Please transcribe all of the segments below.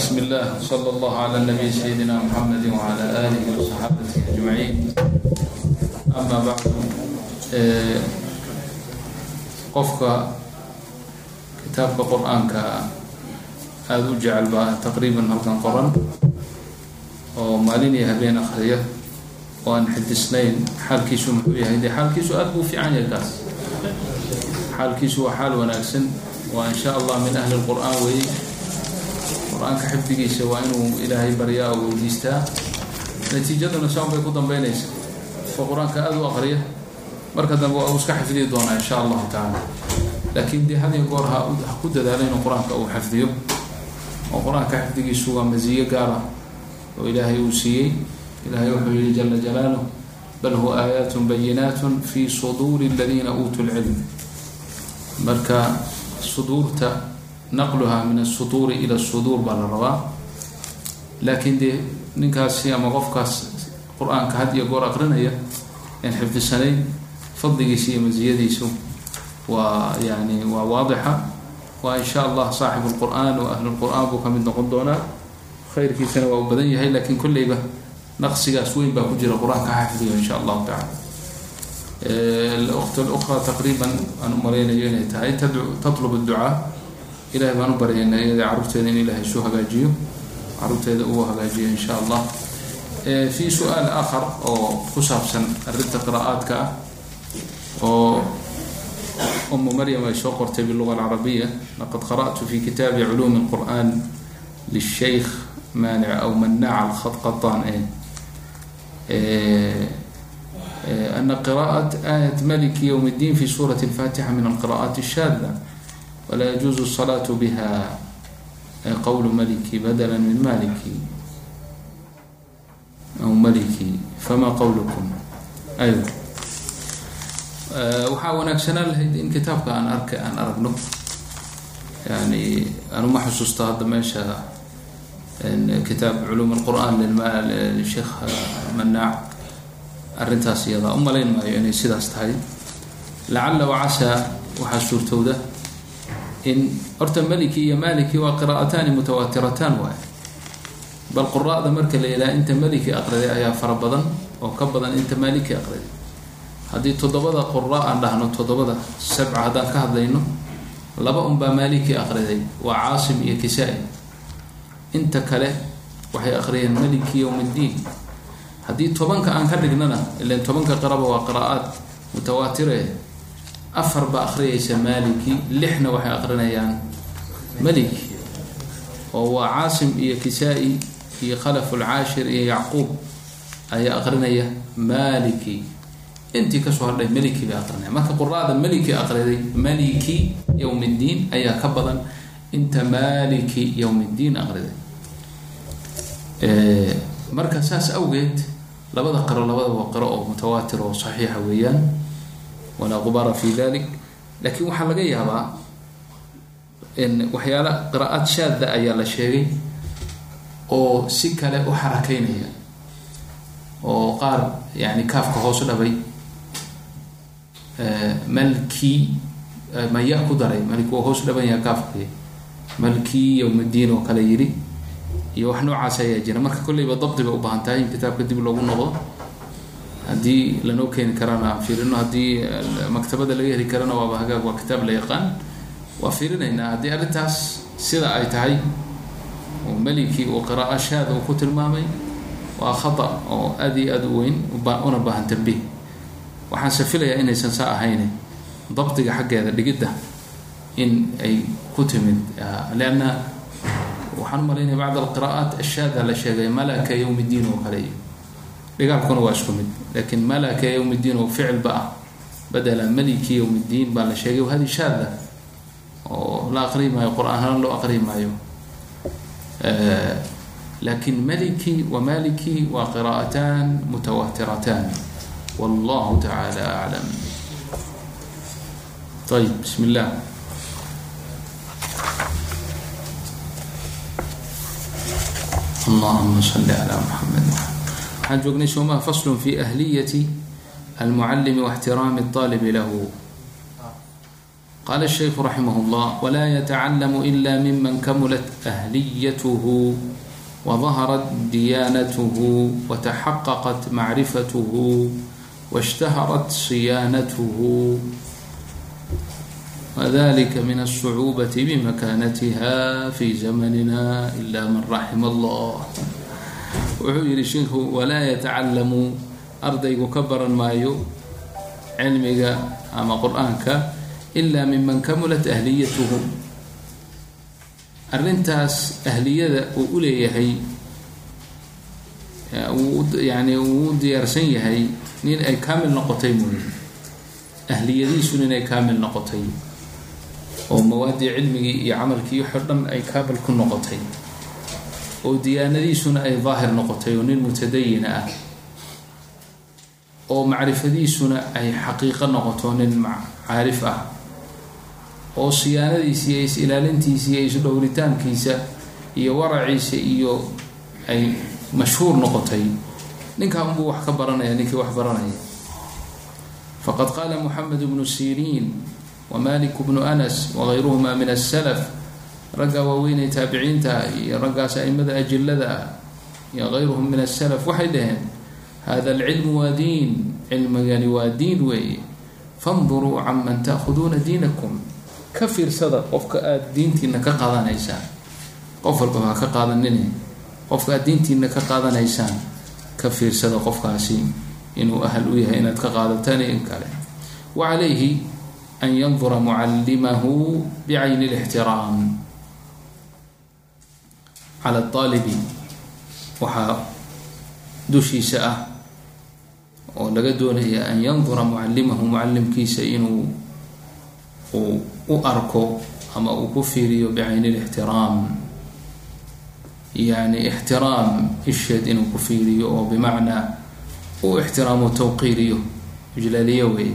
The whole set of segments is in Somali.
بسم الله صلى الله على النبي سيدنا محمد وعلى آله وصحابته أجمعين أما بعد qofka kitaabka qur-aanka aada u jecel baa taqriiban halkan qoran oo maalin iyo habeen akriya oo aan xidisnayn xaalkiisu muxuu yahay dee xaalkiisu aada buu fiican yahay kaas xaalkiisu waa xaal wanaagsan waa in sha allah min ahli lqur-aan weeye qur'aanka xifdigiisa waa inuu ilaahay baryaa oo weydiistaa. Natiijaduna saan bay ku dambeynaysa oo qur'aanka aada u aqriya. Marka dambe waa uu iska xifdiyi doonaa insha allahu tacaala. Laakiin dee had iyo goor ha ku dadaalo inuu qur'aanka uu xifdiyo. Oo qur'aanka xifdigiisu waa masiyo gaar ah oo ilaahay uu siiyey. Ilahay wuxuu yihi jala jalaaluh bal huwa aayaat bayinaat fi suduuri aladiina uutuu lcilm marka suduurta naqluha min asuduuri ila suduur baa la rabaa laakiin dee ninkaasi ama qofkaas qur'aanka had iyo goor aqrinaya aan xifdisanayn fadligiisa iyo masiyadiisu waa yani waa waadixa waa in sha allah saaxibu lqur-aan oo ahlulqur-aan buu ka noqon doonaa khayrkiisana waa u badan yahay laakiin kolleyba naqsigaas weyn baa ku jira qur'aanka xafidiyo insha allahu tacala alwaqt alukhra taqriiban aan u malaynayo inay tahay tatlubu ilahay baan u baryayna iyada carruurteeda in ilahay isu hagaajiyo carruurteeda uu hagaajiyo in sha allah في su-aal آخر oo ku saabsan arinta qراءaadka ah oo أم mryم ay soo qortay باللغة العربية لqad قرأت في kitaabi علوم القرآن للشhيk mانع أو مناع الخطقطان أن قراءة آية ملك يوم الدين في سورة الفاتحة من القراءات الشاذة ولا يجوز الصلاة بها قول ملكي بدلا من مالكي أو ملكي فما qowlكم أيوة waxaa wanaagsanaan lahayd in kitaabka aan arka aan aragno yani anuma xusuusta hadda meesha kitaab culuum الqur'an lsheekh manaac arrintaas iyadaa u malayn maayo inay sidaas tahay lacala wacasaa waxaa suurtowda in horta meliki iyo maliki waa qiraa'ataani mutawaatirataan waay bal quraa'da marka la yidhaha inta maliki aqriday ayaa fara badan oo ka badan inta maliki aqriday haddii toddobada qura aan dhahno toddobada sabca haddaan ka hadlayno laba unbaa maliki aqriday waa caasim iyo kisaa-i inta kale waxay aqriyeen maliki yowm ddiin haddii tobanka aan ka dhignana ilan tobanka qiraba waa qiraa'aad mutawaatire afar baa aqriyaysa maliki lixna waxay aqrinayaan maliki oo waa caasim iyo kisaa-i iyo khalaf lcaashir iyo yacquub ayaa aqrinaya maliki intii ka soo hadhay maliki bay aqrinaya marka quraada maliki aqriday maliki yowm ddiin ayaa ka badan inta maliki yowm ddiin aqriday marka saas awgeed labada qiro labada waa qiro oo mutawaatir oo saxiixa weeyaan walaa qubara fi dalik laakiin waxaa laga yaabaa waxyaala qiraa'aad shaada ayaa la sheegay oo si kale u xarakeynaya oo qaar yani kaafka hoos dhabay malki maya ku daray malki waa hoos dhaban yaha kaafki malki yowmddiin oo kale yidhi iyo wax noocaas ayaa jira marka kolleyba dabdi bay u baahan tahay in kitaabka dib loogu noqdo haddii lanoo keeni karana aan fiirino. Haddii maktabada laga heli karana waaba hagaag waa kitaab la yaqaan. Waa fiirinaynaa. Haddii arrintaas sida ay tahay oo meliki uu qiraa'o shaada uu ku tilmaamay waa khata oo aada iyo aada u weyn una baahan tambiih waxaanse filayaa inaysan saa ahayne dabdiga xaggeeda dhigidda in ay ku timid. Leanna waxaan u malaynaya bacd alqiraa'aat ashaada la sheegay malaka yowm ddiin oo kale iyo dhigaalkuna waa isku mid. Laakiin malaka yowm ddiin oo ficilba ah. Badela maliki yowm ddiin baa la sheegay hadi shaada oo la aqri maayo qur'aanhaan loo aqri maayo laakiin maliki wa maliki waa qiraa'atan mutawatiratan wallahu tacala aclam ayb bismi illah allahuma salli calaa muxamed waxaan joognay soomaha faslun fi ahliyati almucalimi واxtiraami اطaalibi lahu qala الshayku raximah اllah wla yatacalamu ila miman kamulat ahliyatuhu wظaharat diyaanatuhu wataxaqaqat macrifatuhu wاshtaharat siyaanatuhu wdlika min الsucuubaة bmakanatiha fi zamanina ila man raxima اllah wuxuu yihi sheikhu walaa yatacalamu ardaygu ka baran maayo cilmiga ama qur'aanka ilaa miman kamulat ahliyatuhu. Arrintaas ahliyada uu u leeyahay yani uu u diyaarsan yahay nin ay kaamil noqotay mooye ahliyadiisu nin ay kaamil noqotay oo mawaadii cilmigii iyo camalkii waxo dhan ay kaamil ku noqotay oo diyaanadiisuna ay daahir noqotay oo nin mutadayina ah oo macrifadiisuna ay xaqiiqo noqoto nin caarif ah oo siyaanadiisa iyo is-ilaalintiisa iyo isdhowritaankiisa iyo waraciisa iyo ay mashhuur noqotay. Ninkaa unbuu wax ka baranaya ninkii wax baranaya. Faqad qaala moxamed bnu siriin wamalik bnu anas wagayruhuma min asalaf ragga waaweynay taabiciinta iyo raggaas aimada ajilada ah iyo gayruhum min asalaf waxay dhaheen hada alcilmu waa diin cilmigani waa diin weeye. Fanduruu canman taahuduuna diinakum. Ka fiirsada qofka aada diintiina ka qaadanaysaan. Qof walbaba ha ka qaadanine qofka aada diintiina ka qaadanaysaan ka fiirsada qofkaasi inuu ahal u yahay inaad ka qaadataan in kale. Wa calayhi an yandura mucallimahu bicayni lixtiraam cala aalibi waxaa dushiisa ah oo laga doonaya an yandura mucallimahu mucallimkiisa inuu uu u arko ama uu ku fiiriyo bicayni lixtiraam yani ixtiraam isheed inuu ku fiiriyo oo bimacnaa u ixtiraamo tawqiiriyo ijlaaliyo wey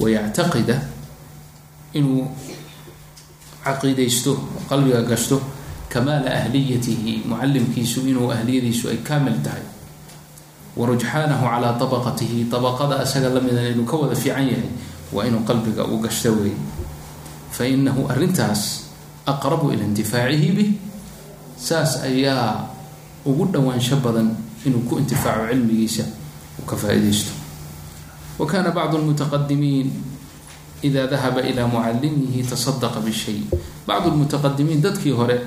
wayactaqida inuu caqiidaysto qalbiga gashto kamaala ahliyatihi mucallimkiisu inuu ahliyadiisu ay kaamil tahay wa rujxaanahu calaa abaqatihi abaqada asaga lamida inuu ka wada fiican yahay waa inuu qalbiga u gashto wey fa inahu arrintaas aqrabu ila intifaacihi bih saas ayaa ugu dhowaansho badan inuu ku intifaaco cilmigiisa uu ka faa-idaysto wa kana bacdu lmutaqadimiin ida dahaba ilaa mucallimihi tasadaqa bishay bacdu lmutaqadimiin dadkii hore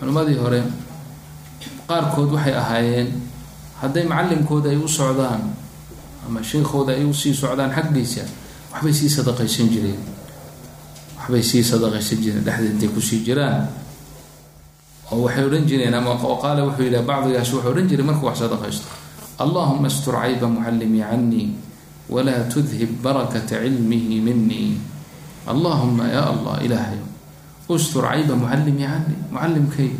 culimmadii hore qaarkood waxay ahaayeen hadday macallimkooda ay u socdaan ama sheekooda ay u sii socdaan xaggiisa waxbay sii sadaqaysan jireen. Waxbay sii sadaqaysan jireen dhexdeed intay ku sii jiraan. Oo waxay odhan jireen ama qaala wuxuu yidhaha bacdigaas wuxuu odhan jiray markuu wax sadaqaysto. Allahuma astur cayba mucallimii canii walaa tudhib barakata cilmihi minii allahuma yaa allah ilaahay ustur cayba mucallimii canii mucallimkay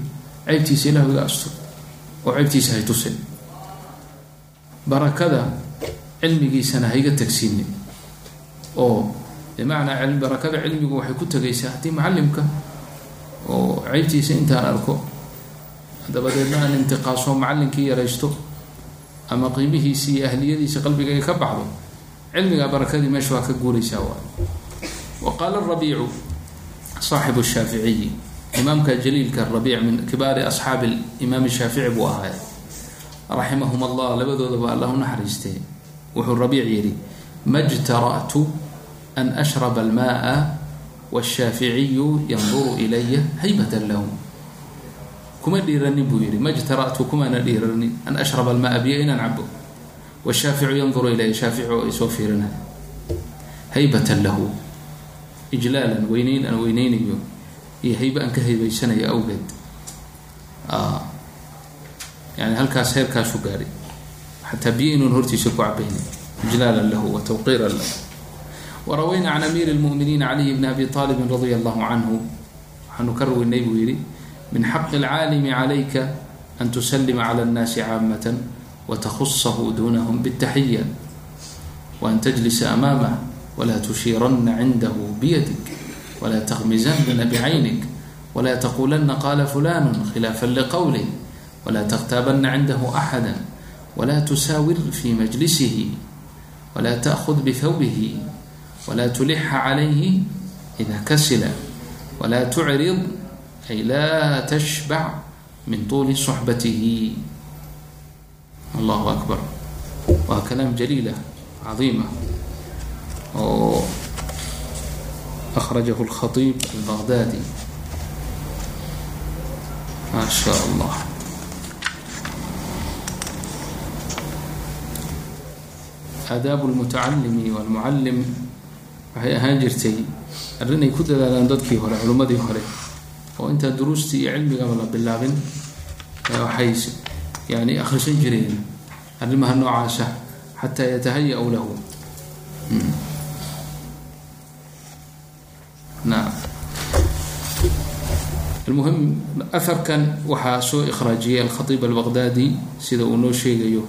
ceybtiisa ilahu iga astur. Oo ceybtiisa hay tusin. Barakada cilmigiisana hayga tagsiinin oo bimacnaa barakada cilmigu waxay ku tegaysaa haddii mucallimka oo ceybtiisa intaan arko dabadeedna aan intiqaaso macallinkii yaraysto ama qiimihiisi iyo ahliyadiisa qalbigayga ka baxdo cilmiga barakadii meesha waa ka guuraysaa waay. Wa qaala rabiicu saaxibu shaaficiyi imaamka jaliilka rabiic min kibaari asxaabi imaam shaafici buu ahaay raximahum allah labadoodaba allah u wuxuu rabiic yidhi ma jtara'tu an ashraba almaaa washaaficiyu yanduru ilaya haybatan lahu kuma dhiiranin buu yihi ma jtara'tu kumaana dhiiranin an ashraba almaaa biyo inaan cabo washaaficu yanduru ilaya shaafici oo isoo fiirinay haybatan lahu ijlaalan weyneyn aan weyneynayo iyo haybe aan ka haybaysanayo awgeed. Yani halkaas heerkaasu gaadhay. Xataa biyo inuun hortiisa ku cabayna ijlaalan lahu wa tawqiiran lahu. Warawayna can amiiri lmuminiin caliy bni abi aalibin radia allahu canhu waxaanu ka raweynay buu yihi min xaqi alcaalimi calayka an tusalima cala annaasi caamata watahusahu dunahum bاtaxiya waan tajlisa amaamah tushiirana cindahu biyadik wla taqmizana bcaynik wla taqulana qala fulanu khilaafa liqowlih wla tktaabanna cindahu axada wla tusaawir fi majlisihi wla taأhud bihawbihi wla tulixa calayhi idaa kasila walaa tucrid ay laa tashbac min tuuli suxbatihi allahu akbar waa kalaam jaliila cadiima oo akhrajahu اlkhatiib albaghdadi ma sha allah aadaabu lmutacalimi walmucallim waxay ahaan jirtay arrin ay ku dadaalaan dadkii hore culimmadii hore oo intaa duruustii iyo cilmigaba la bilaabin waxay yani akhrisan jireen arrimaha noocaasa xataa yatahaya-u lahu naam almuhim aharkan waxaa soo ikhraajiyay alkhatiib albaqdaadi sida uu noo sheegayo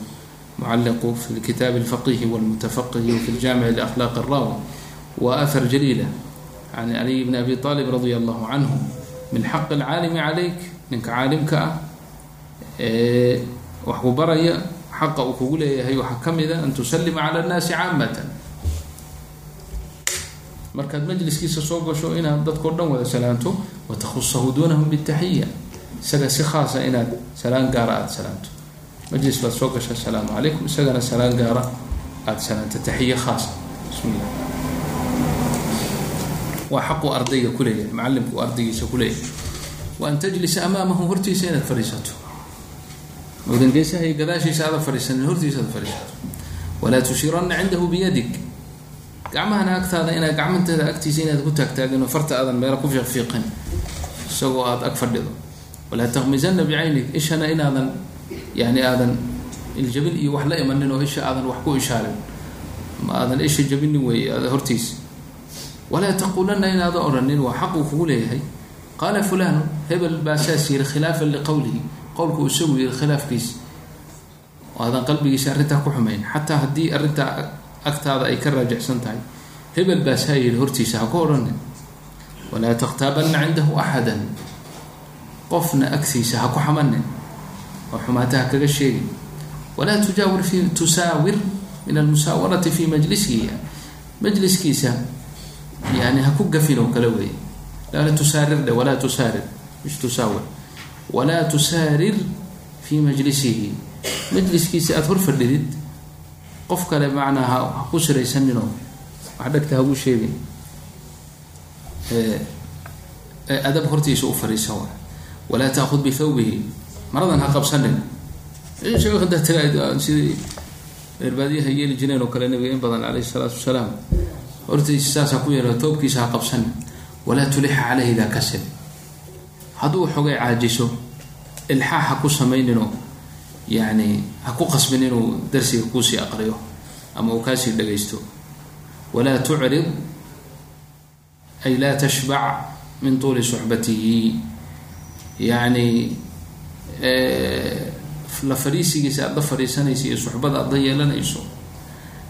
mucaliqu fi kitaab alfaqihi walmutafaqihi fi ljamic liakhlaaq alrawi waa ahar jaliila can caliy bni abi aalib radia allahu canhu min xaqi alcaalimi calayk ninka caalimka ah ee wax ku baraya xaqa uu kugu leeyahay waxaa ka mida an tusalima cala annaasi caamatan markaad majliskiisa soo gasho inaad dadkao dhan wada salaanto watakhusahu duunahum bitaxiya isaga si khaasa inaad salaan gaara aada salaanto. Majlis baad soo gasha asalaamu calaykum. Isagana salaan gaara aada salaanto. Taxiya khaasa bismillah. Waa xaqu ardayga kuleeyahay macalimku ardaygiisa kuleeyahay wa an tajlisa amaamahu hortiisa inaad fadhiisato. Odan geesaha iyo gadaashiisa aada fadhiisanin hortiisa aad fadhiisato. Walaa tushiranna cindahu biyadig gacmahana agtaada inaad gacmanteeda agtiisa inaad ku taagtaagin oo farta aadan meelo ku fiiqfiiqin isagoo aada ag fadhido. Walaa takmisana bicaynig ishana inaadan yani aadan iljabin iyo wax la imanin oo isha aadan wax ku ishaarin ma aadan isha jabinin aada hortiisa walaa taquulanna inaada odhanin waa xaq uu kugu leeyahay. Qaala fulanu hebel baa saas yiri khilaafan liqowlihi qowlku isagu yiri khilaafkiisa aadan qalbigiisa arrintaa ku xumayn. Xataa haddii arrintaa agtaada ay ka raajicsan tahay. Hebel baa saa yidhi hortiisa ha ku odhanin walaa takhtaabanna cindahu axadan. Qofna agtiisa ha ku xamanin oo xumaata ha kaga sheegin. Walaa tujaawir fi tusaawir min almusaawarati fi majlisihi majliskiisa yani ha ku gafin oo kale weeye. Lala tusaarir dhe walaa tusaarir. Mish tusaawir? Walaa tusaarir fi majlisihi. Majliskiisa aada hor fadhidid qof kale macnaa ha ku siraysaninoo wax dhegta hagu sheegin. Adab hortiisa u fariisa wa walaa taakud bithawbihi maradan ha qabsanin. Taga sidii eerbaadiyaha yeeli jireen oo kale nabiga in badan caleyhi salaatu wasalaam hortiisa saas ha ku yeelo toobkiisa ha qabsanin walaa tulixa caleyhi idaa kasir hadduu xogay caajiso ilxaax ha ku samayninoo yani ha ku qasbin inuu darsiga kuusii aqriyo ama uu kaasii dhagaysto. Walaa tucrid ay laa tashbac min tuuli suxbatihi. Yani la fadhiisigiisa aada la fadhiisanaysa iyo suxbada aada la yeelanayso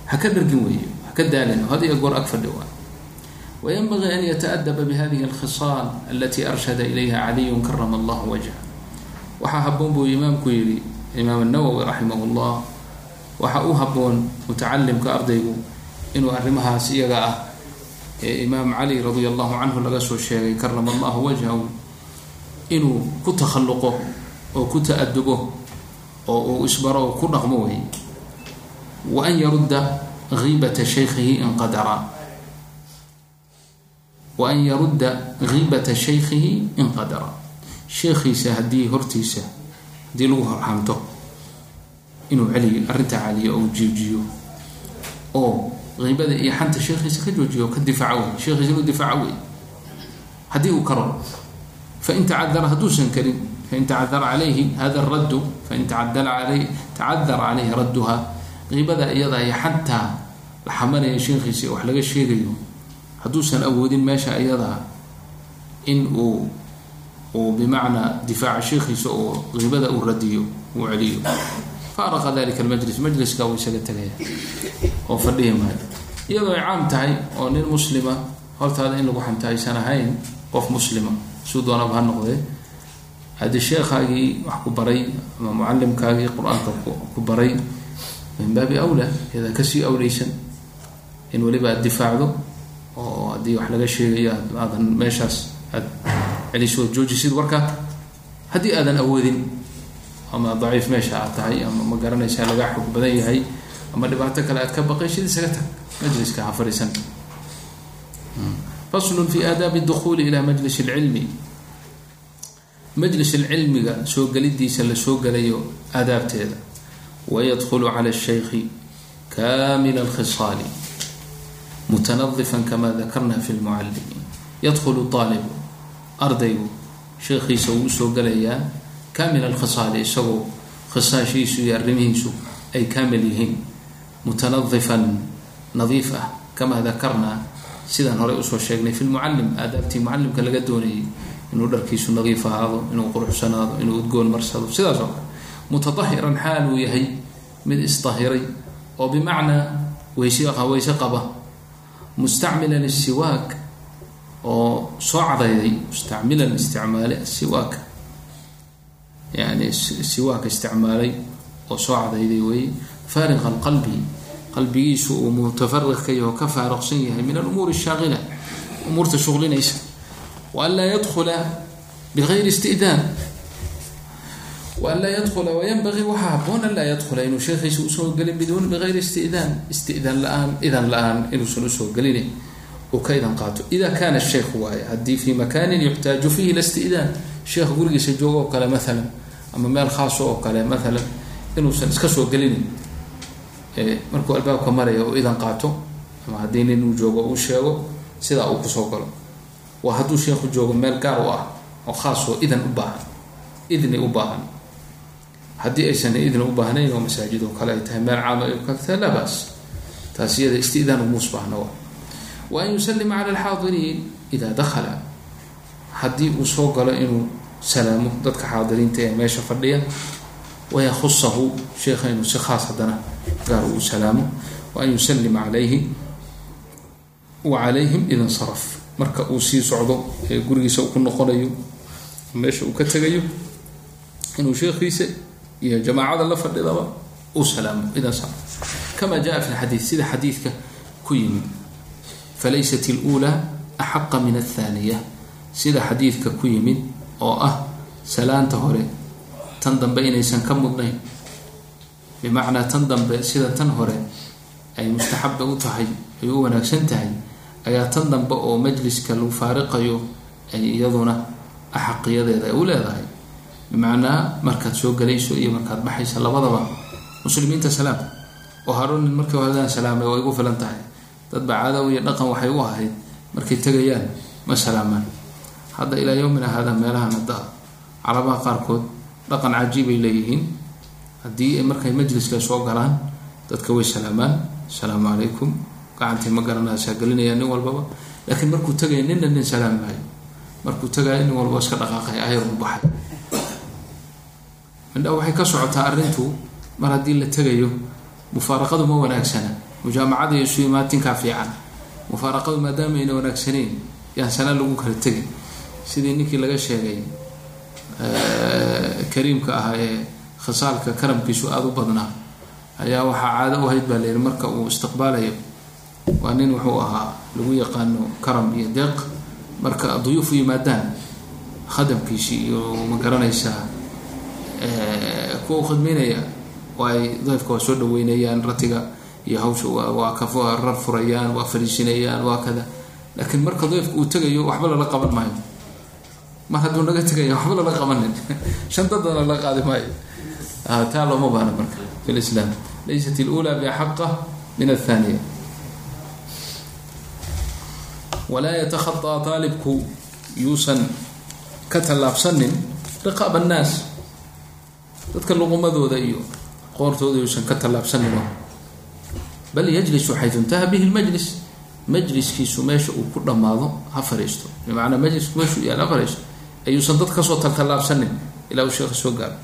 ha ka dhargin weeyo ha ka daalin had iyo goor ag waa. Wayanbagii an yataadaba bihadihi alkhisaal alati arshada ilayha caliyun karama allahu wajha waxaa haboon buu imaamku yihi imaam الnawowi raximah اllah waxa u haboon mutacalimka ardaygu inuu arrimahaas iyaga ah ee imaam cali radia allahu canhu laga soo sheegay karama allahu wajhahu inuu ku takhalluqo oo ku ta-adubo oo uu isbaro oo ku dhaqmo wey wa an yarudda giibata shaykhihi in qadara wa an yarudda giibata shaykhihi in qadara sheekhiisa haddii hortiisa haddii lagu horxanto inuu celiyo arrintaa caliyo oo jiijiyo oo qiibada iyo xanta sheekhiisa ka joojiyo oo ka difaaco wey sheekhiisa inuu difaaco wey haddii uu karo fain tacadara hadduusan karin fain tacadara calayhi hada raddu fain tacadara caleyhi radduha qiibada iyada iyo xantaa la xamanaya sheekhiisa wax laga sheegayo hadduusan awoodin meesha iyadaa in uu uu bimacnaa difaaca sheekhiisa oo qiibada uu radiyo uu celiyo. Faaraqa dalika almajlis majliska uu isaga tegaya oo fadhihi maayo iyadoo ay caam tahay oo nin muslima hortaada in lagu xanto aysan ahayn qof muslima suu doonaba ha noqdee haddii sheekhaagii wax ku baray ama mucalimkaagii qur'aanka ku baray min baabi awla iyadaa ka sii awleysan in weliba aad difaacdo oo haddii wax laga sheegayo aadan meeshaas aad celiso ood joojisid warka haddii aadan awoodin ama daciif meesha aad tahay ama ma garanaysaa lagaa xog badan yahay ama dhibaato kale aad ka baqaysid isaga tag majliska ha fadhiisan faslun fi aadaabi dukuuli ila majlis اlcilmi majlis cilmiga soo gelidiisa la soo gelayo aadaabteeda wayadkulu cala الshaykhi kamila اlkhisaali mutanadifan kama dakarna fi lmucalimi yadkulu aalibu ardaygu sheekhiisa uu u soo gelayaa kamil alkhisaali isagoo khisaashiisu iyo arrimihiisu ay kaamil yihiin. Mutanadifan nadiif ah kamaa dakarnaa sidaan horey u soo sheegnay fi lmucalim aadaabtii mucalimka laga doonayay inuu dharkiisu nadiif ahaado inuu quruxsanaado inuu udgoon marsado. Sidaas oo kale mutadahiran xaal uu yahay mid isdahiray oo bimacnaa weyse qaba. Mustacmilan isiwaak oo soo cadayday mustacmilan isticmaale asiwaak yani siwaak isticmaalay oo soo cadayday weeye faariqa alqalbi qalbigiisu uu mutafariq ka yaho ka faaruqsan yahay min alumuuri ashaaqila umuurta shuqlinaysa. Waan laa yadkula bigayri istidaan waan laa yadkula wayanbagii waxaa haboon an laa yadkula inuu sheekhiisa u soo gelin biduun bigayri istidaan istidaan la'aan idan la'aan inuusan u soo gelin uu ka idan qaato. Ida kana sheekhu waaye haddii fi makanin yuxtaaju fihi ila istidaan sheekh gurigiisa joogo oo kale maalan ama meel khaaso oo kale maalan inuusan iska soo gelinin markuu albaabka maraya oo idan qaato ama haddii nin uu joogo uu sheego sidaa uu ku soo galo. Waa hadduu sheekhu joogo meel gaar u ah oo khaas oo idan u baahan idni u baahan. Haddii aysan idni u baahnayn oo masaajid oo kale ay tahay meel caama ay kagtahay laa baas istidaan umuus baahna wa an yusalima cala alxaadiriin ida dakhala haddii uu soo galo inuu salaamo dadka xaadiriinta ee meesha fadhiya wayahusahu sheekha inuu si khaas haddana gaar uu salaamo wa an yusalima calayhi wa calayhim ida insaraf marka uu sii socdo ee gurigiisa uu ku noqonayo meesha uu ka tegayo inuu sheekhiisa iyo jamaacada la fadhidaba uu salaamo ida insaraf kama jaa fi lxadiid sida xadiidka ku yimid falaysat اlأulى axaqa min aلthaniya sida xadiidka ku yimid oo ah salaanta hore tan dambe inaysan ka mudnayn bimacnaa tan dambe sida tan hore ay mustaxaba u tahay ay u wanaagsan tahay ayaa tan dambe oo majliska lagu faariqayo ay iyaduna axaqiyadeeda ay u leedahay bimacnaa markaad soo galayso iyo markaad baxaysa labadaba muslimiinta salaam oo harunin markii horedaan salaamay way igu filan tahay dadba caadaw iyo dhaqan waxay u ahayd markay tegayaan ma salaamaan. Hadda ilaa yowmina hada meelahan hadda carabaha qaarkood dhaqan cajiibay leeyihiin. Haddii markay majliska soo galaan dadka way salaamaan. Asalaamu calaykum gacantii ma garanaysaa gelinaya nin walbaba. Laakiin markuu tegaya ninna nin salaam maayo. Markuu tegaya nin walba iska dhaqaaqay ayar u baxay. Mindha waxay ka socotaa arrintu mar haddii la tegayo mufaaraqadu ma wanaagsana mujaamacada iyo isu imaatinkaa fiican. Mufaaraqadu maadaama ayna wanaagsaneyn yaan sana lagu kala tegin. Sidii ninkii laga sheegay kariimka ahaa ee khasaalka karamkiisu aada u badnaa ayaa waxaa caado u hayd baa layihi marka uu istiqbaalayo waa nin wuxuu ahaa lagu yaqaano karam iyo deeq. Marka duyuuf u yimaadaan khadamkiisii iyo ma garanaysaa kuwa u khidmeynaya ay dayfka waa soo dhaweynayaan ratiga iyo hawsha waa karar furayaan waa fariisinayaan waa kada. Laakiin marka dayfka uu tegayo waxba lala qaban maayo. Mar hadduu naga tegaya waxba lala qabanin. Shan dadana la qaadi maayo. Ah, taa looma baana marka fi laysat ilula biaxaqa min athaniya walaa yatakhataa taalibku yuusan ka tallaabsanin riqaab annaas. Dadka luqumadooda iyo qoortooda yuusan ka tallaabsanin bal yajlisu xayثu intaha bihi اlmajlis majliskiisu meesha uu ku dhammaado ha fariisto. Bimacnaa majlisku meeshuu yaal ha fariisto. Ayuusan dad ka soo taltallaabsanin ilaa uu sheekha soo gaaro.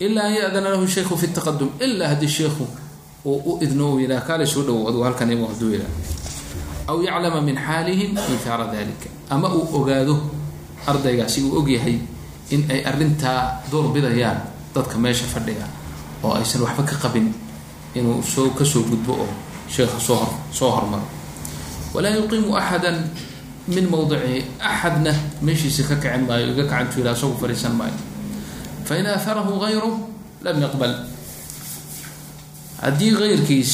Ilaa an ya-dana lahu shaykhu fi taqadum ilaa haddii sheekhu uu u idno uu yidhaha kaale soo dhawow aduu halkan imu haduu yidhaha. Aw yaclama min xaalihim mithaara dalika ama uu ogaado ardaygaasi uu ogyahay in ay arrintaa door bidayaan dadka meesha fadhiga oo aysan waxba ka qabin inuu soo ka soo gudbo oo sheekha soo hor soo hormaro walaa yuqiimu axada min mawdicihi axadna meeshiisa ka kicin maayo iga kacantu ila isagu fadhiisan maayo. Fain aaharahu gayru lam yaqbal. Haddii gayrkiis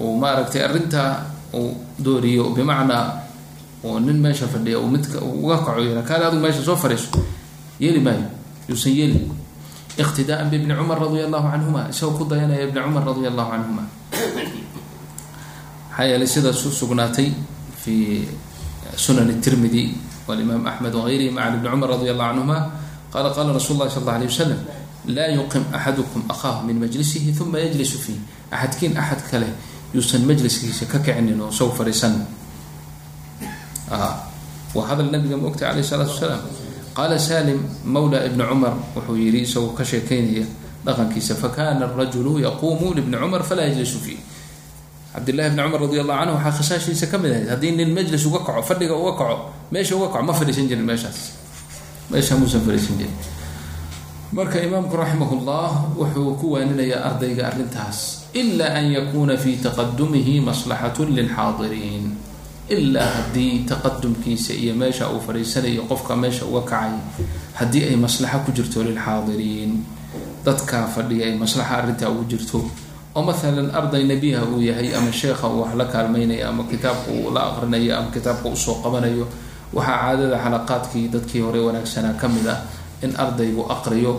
uu maaragtay arrintaa uu dooriyo bimacnaa oo nin meesha fadhiya midka uga kaco yara kaale adigu meesha soo fadhiiso yeeli maayo yuusan yeeli iqtidaaan bibni cumar radia allahu canhuma isagoo ku dayanaya ibni cumar radia allahu canhuma maxaa yeelay sidaas u sugnaatay fi sunan الtirmidi walimaam axmed wagayrihi macan ibni cumar radi allahu canhuma qala qala rasul lahi sal اllah alيه wasalam laa yuqim axadukum akaahu min majlisihi uma yajlisu fiih axadkiin axad kale yuusan majliskiisa ka kicinin oo isagu fadhiisan waa hadal nabiga ma ogtay alayh الsalaatu wasalaam qaala salim mawla ibni cumar wuxuu yihi isagoo ka sheekeynaya dhaqankiisa fakana arajulu yaquumu libni cumar falaa yajlisu fiih cabdillahi bni cumar radi allahu canhu waxaa khasaashiisa ka mid ahayd haddii nin majlis uga kaco fadhiga uga kaco meesha uga kaco ma fadhiisan jirin meeshaas meesha muusan fadhiisan jirin marka imaamku raximah llah wuxuu ku waaninayaa ardayga arrintaas ila an yakuna fi taqadumihi maslaxatu lilxaadiriin ilaa haddii taqadumkiisa iyo meesha uu fadhiisanayo qofka meesha uga kacay haddii ay maslaxo ku jirto lilxaadiriin. Dadkaa fadhiya ay maslaxa arrintaa ugu jirto oo maalan arday nebiha uu yahay ama sheekha uu wax la kaalmaynayo ama kitaabka uu la aqrinayo ama kitaabka u soo qabanayo waxaa caadada xalaqaadkii dadkii hore wanaagsanaa ka mid ah in ardaygu aqriyo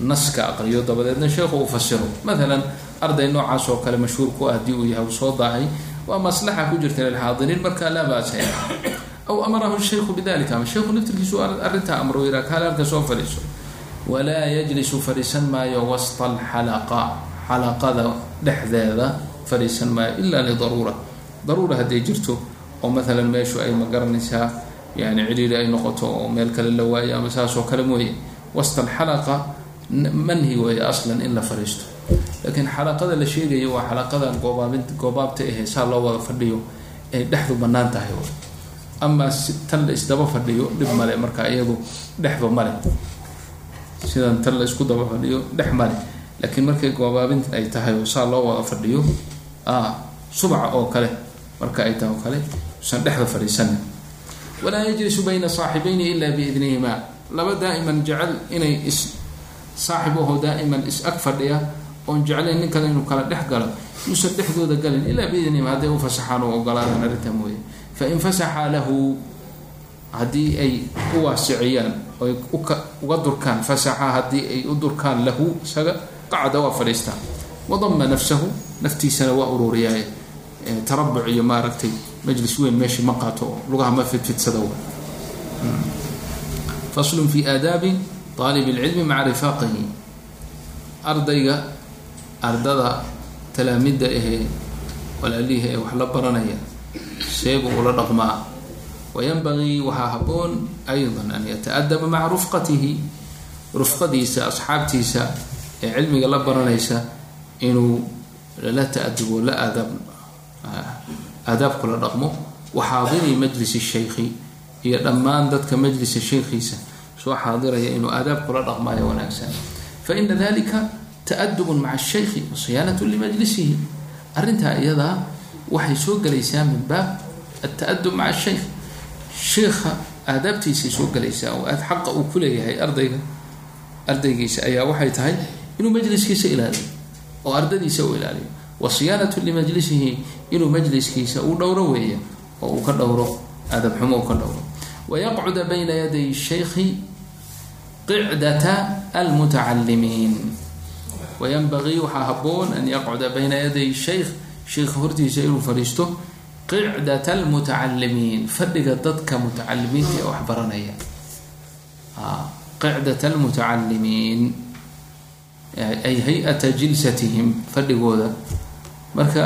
naska aqriyo dabadeedna sheekhu uu fasiro. Maalan arday noocaas oo kale mashhuur ku ah haddii uu yahay uu soo daahay waa maslaxa ku jirta lilxaadiriin marka laa basa aw amarahu shaykhu bidalika ama sheekhu naftirkiisu arrintaa amro yiraa kaale halka soo fadhiiso. Walaa yajlisu fadhiisan maayo wasta alxalaqa xalaqada dhexdeeda fadhiisan maayo ilaa lidaruura. Daruura hadday jirto oo maalan meeshu ay ma yani ciriiri ay noqoto oo meel kale la waayo ama saas kale mooye. Wasta alxalaqa manhi weeye aslan in la fadhiisto laakiin xalaqada la sheegayo waa xalaqadan goobaabin goobaabta ahe saa loo wada fadhiyo ay dhexdu bannaan tahay amaa tan la isdaba fadhiyo dhib male marka iyadu dhexba male sidan tan la isku daba fadhiyo dhex male laakiin markay goobaabin ay tahay saa loo wada fadhiyo subaca oo kale marka ay tahay oo kale usan dhexda fadhiisanin walaa yajlisu bayna saaxibayni ila biidnihima laba daa'iman jecel inay is saaxib aho daa'iman is ag fadhiya oon jeclayn nin kale inuu kala dhex galo yuusan dhexdooda galin ilaa biidnihima hadday u fasaxaan oo ogolaadaan arrintaa mooye. Fain fasaxaa lahu haddii ay u waasiciyaan oy uga durkaan fasaxa haddii ay u durkaan lahu isaga qacda waa fadhiistaan wadama nafsahu naftiisana waa ururiyaa tarabuc iyo maaragtay majlis weyn meeshii ma qaato oo lugaha ma fidfidsada faslun fi aadaabi aalib اlcilmi maca rifaaqihi. Ardayga ardada talaamida ahee walaalihi ee wax la baranaya seebu ula dhaqmaa. Wayanbagii waxaa haboon ayضa an yataadaba maca rufqatihi rufqadiisa asxaabtiisa ee cilmiga la baranaysa inuu lala ta-adubo la aadaab aadaab kula dhaqmo. Waxaadiri majlisi shaykhi iyo dhammaan dadka majlisa shaykhiisa. Soo xaadiraya inuu aadaab kula dhaqmaayo wanaagsan. Faina dalika ta-adubun maca shaykhi wasiyaanatu limajlisihi arrintaa iyadaa waxay soo gelaysaa min baab alta-adub maca shaykh. Sheikha aadaabtiisay soo gelaysaa oo aad xaqa uu ku leeyahay ardayga. Ardaygiisa ayaa waxay tahay inuu majliskiisa ilaaliyo oo ardadiisa uu ilaaliyo. Wa siyaanatu limajlisihi inuu majliskiisa uu dhowro weeya oo uu ka dhowro aadab xumo uu ka dhowro. Wayaqcuda bayna yaday shaykhi qicdata almutacalimiin wayanbagii waxaa haboon an yaqcuda bayna yaday shaykh sheikha hortiisa inuu fadhiisto qicdat almutacalimiin fadhiga dadka mutacalimiinta ee wax baranaya. Qicdat almutacalimiin ay hay'ata jilsatihim fadhigooda. Marka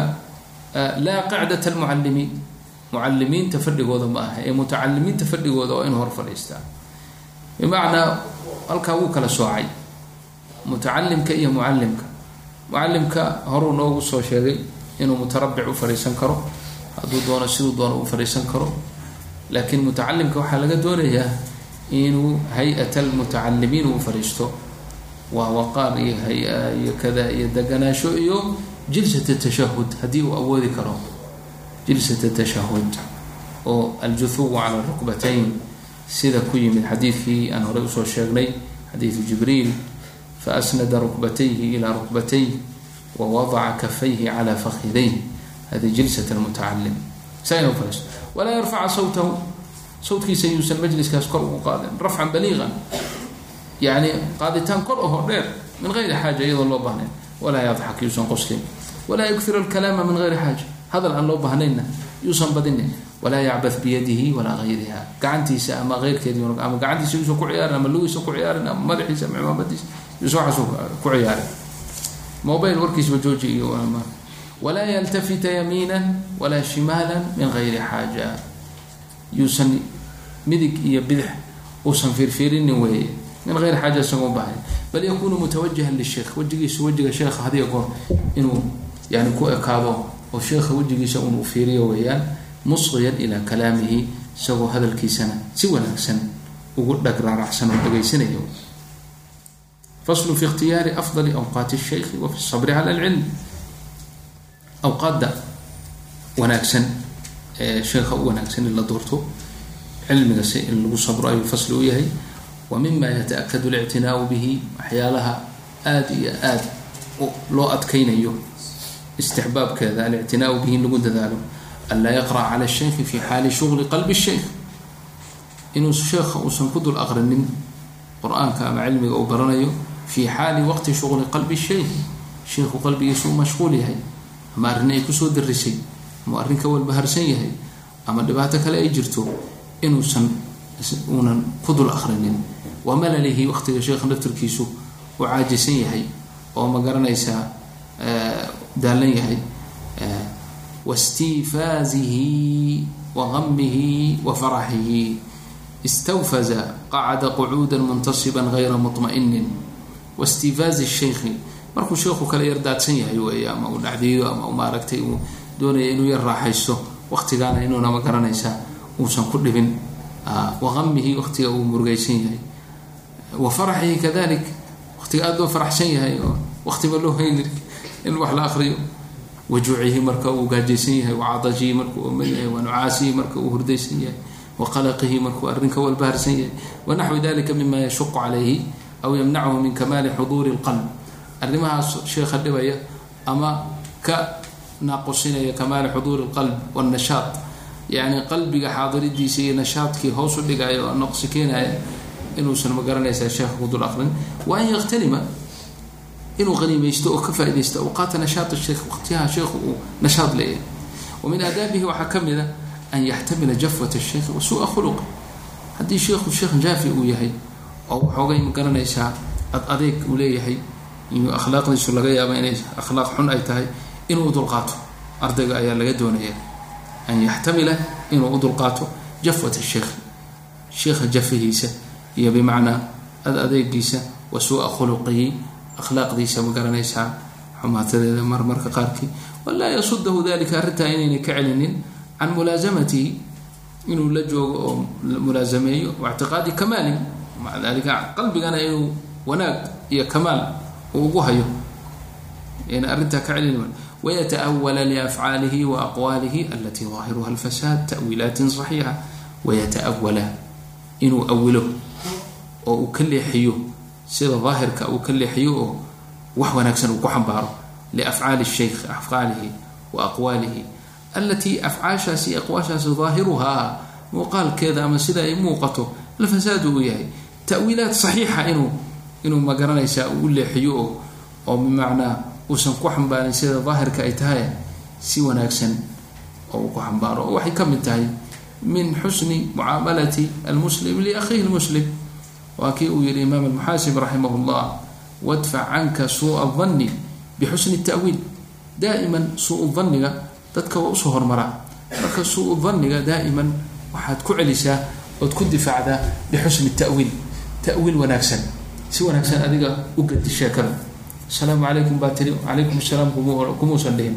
laa qicdat almucalimiin mucalimiinta fadhigooda ma aha ee mutacalimiinta fadhigooda waa inu hor fadhiistaa bimacnaa halkaa wuu kala soocay mutacalimka iyo mucalimka mucalimka horuu noogu soo sheegay inuu mutarabic u fadhiisan karo hadduu doono siduu doono u fadhiisan karo. Laakiin mutacalimka waxaa laga doonayaa inuu hay'at almutacalimiin uu fadhiisto. Waa waqaar iyo hay'a iyo kada iyo deganaasho iyo jilsat tashahud haddii uu awoodi karo. Jilsat tashahud oo aljuhuwu cala rukbatayn sida ku yimid xadiidkii aan horey u soo sheegnay xadiidu jibriil faasnada rukbatayhi ilaa rukbatay wawadaca kafayhi cala fakidayh hadi jilsat lmutacalim saa inu fariisto walaa yarfaca sawtahu sawtkiisa yuusan majliskaas kor ugu qaadin rafcan baliiqan yani qaaditaan kor aho dheer min gayri xaaja iyadoo loo baahnayn walaa yadxak yuusan qoslin walaa yukir alkalaama min gayri xaaja hadal aan loo baahnayna yuusan badinin walaa yacbad biyadihi walaa gayriha gacantiisa ama eyrkeedi ama gacantiisa yuusan ku ciyaarin ama lugiisa ku ciyaarin ama madaxiisa ama cimaamadiisa ciyaarin mobile warkiisba jooji iyo min gayri xaaja. Yuusan midig iyo bidix uusan fiirfiirinin weeye. Min isagoo bal yakunu mutawajihan lisheekh wejigiisa inuu yani ku ekaado oo sheekha wejigiisa unu fiiriyo weeyaan kalaamihi isagoo hadalkiisana si wanaagsan ugu dhag raaracsan oo dhegaysanayo faslu fi ikhtiyaari afdali awqaati shaykhi wa fi sabri cala alcilm awqaadda wanaagsan ee sheekha u wanaagsan in la doorto cilmiga si in lagu sabro ayuu fasli u yahay wa mima lictinaau bihi waxyaalaha aada iyo aada loo adkaynayo istixbaabkeeda alictinaau bihi in lagu dadaalo anlaa yaqra'a cala shaykhi fi xaali shugli qalbi shaykh inuu sheekha uusan ku dul aqrinin qur'aanka ama cilmiga uu baranayo fi xaali waqti shugli qalbi shaykh sheikhu qalbigiisa u mashquul yahay ama arrin ay ku soo darisay ama arrin ka walbaharsan yahay ama dhibaato kale ay jirto inuusan uunan ku dul aqrinin wa malalihi waqtiga sheekha naftirkiisu uu caajisan yahay oo ma garanaysaa daalan yahay wastiifaazihi wa gamihi wa faraxihi istawfaza qacada qucuuda muntasiba gayra muطma'inin wastiifaazi shaykhi markuu sheekhu kale yar daadsan yahay weeye ama uu dhacdiiyo ama maaragtay uu doonaya inuu yar raaxaysto waqtigaana inuuna ma garanaysaa uusan ku dhibin wa gamihi waqtiga uu murugaysan yahay wa faraxihi kadalik waqtiga aada loo faraxsan yahay oo waqtiba loo hayni in wax la akriyo wajuucihi marka uu gaajaysan yahay wacadajihi markuu oman yahay wanucaasihi marka uu hurdaysan yahay waqalaqihi markuu arrinka walbaharsan yahay wanaxwi dalika mima yashuqu calayhi aw yamnachu min kamaali xuduuri lqalb arrimahaas sheekha dhibaya ama ka naaqusinaya kamaali xuduuri lqalb wannashaad yacni qalbiga xaadiridiisa iyo nashaadkii hoos u dhigaya oo naqsi keenaya inuusan ma garanaysaa sheekha ku dul aqrin wa an yaktanima inuu qaniimaysto oo ka faaidaysto awqaata nashaat sheekh waqtiyaha sheekhu uu nashaad leeyahay wa aadaabihi waxaa ka mid a an yaxtamila jafwata sheikhi wa suu-a haddii sheekhu sheekh jaafi uu yahay oo waxoogay ma garanaysaa ad adeeg uu leeyahay akhlaaqdiisu laga yaaba inay akhlaaq xun ay tahay inuu dulqaato. Ardayga ayaa laga doonaya an yaxtamila inuu u dulqaato jafwata sheikhi sheekha jafihiisa iyo bimacnaa ad adeegiisa wa suu-a khuluqihi. Akhlaaqdiisa ma garanaysaa xumaatadeeda marmarka qaarkii. Walaa yasudahu dalika arrintaa inaynay ka celinin can mulaasamatihi inuu la joogo oo mulaasameeyo waictiqaadi kamaalin maca dalika qalbigana inuu wanaag iyo kamaal uu ugu hayo. Ayna arrintaa ka celinin wayataawala liafcaalihi wa aqwaalihi alatii daahiruha alfasaad ta'wiilaatin saxiixa wayataawala inuu awilo oo uu ka leexiyo sida daahirka uu ka leexiyo oo wax wanaagsan uu ku xambaaro. Liafcaali sheykh afcaalihi wa alatii afcaashaasi aqwaashaasi daahiruhaa muuqaalkeeda ama sida ay muuqato alfasaadu uu yahay ta'wiilaad saxiixa inuu inuu ma garanaysaa uu leexiyo oo oo bimacnaa uusan ku xambaarin sida daahirka ay tahay si wanaagsan oo uu ku xambaaro. Oo waxay ka mid tahay min xusni mucaamalati almuslim liakhiihi lmuslim waa kii uu yihi imaam almuxaasib raximah llah wadfac canka suu'a danni bixusni ta'wiil. Daa'iman suu danniga dadka waa u soo hormaraa marka suu danniga daa'iman waxaad ku celisaa ood ku difaacdaa bixusni ta'wiil ta'wiil wanaagsan si wanaagsan adiga u gadi sheekada asalaamu calaykum baa tiri calaykum asalaam kumuusan dhihin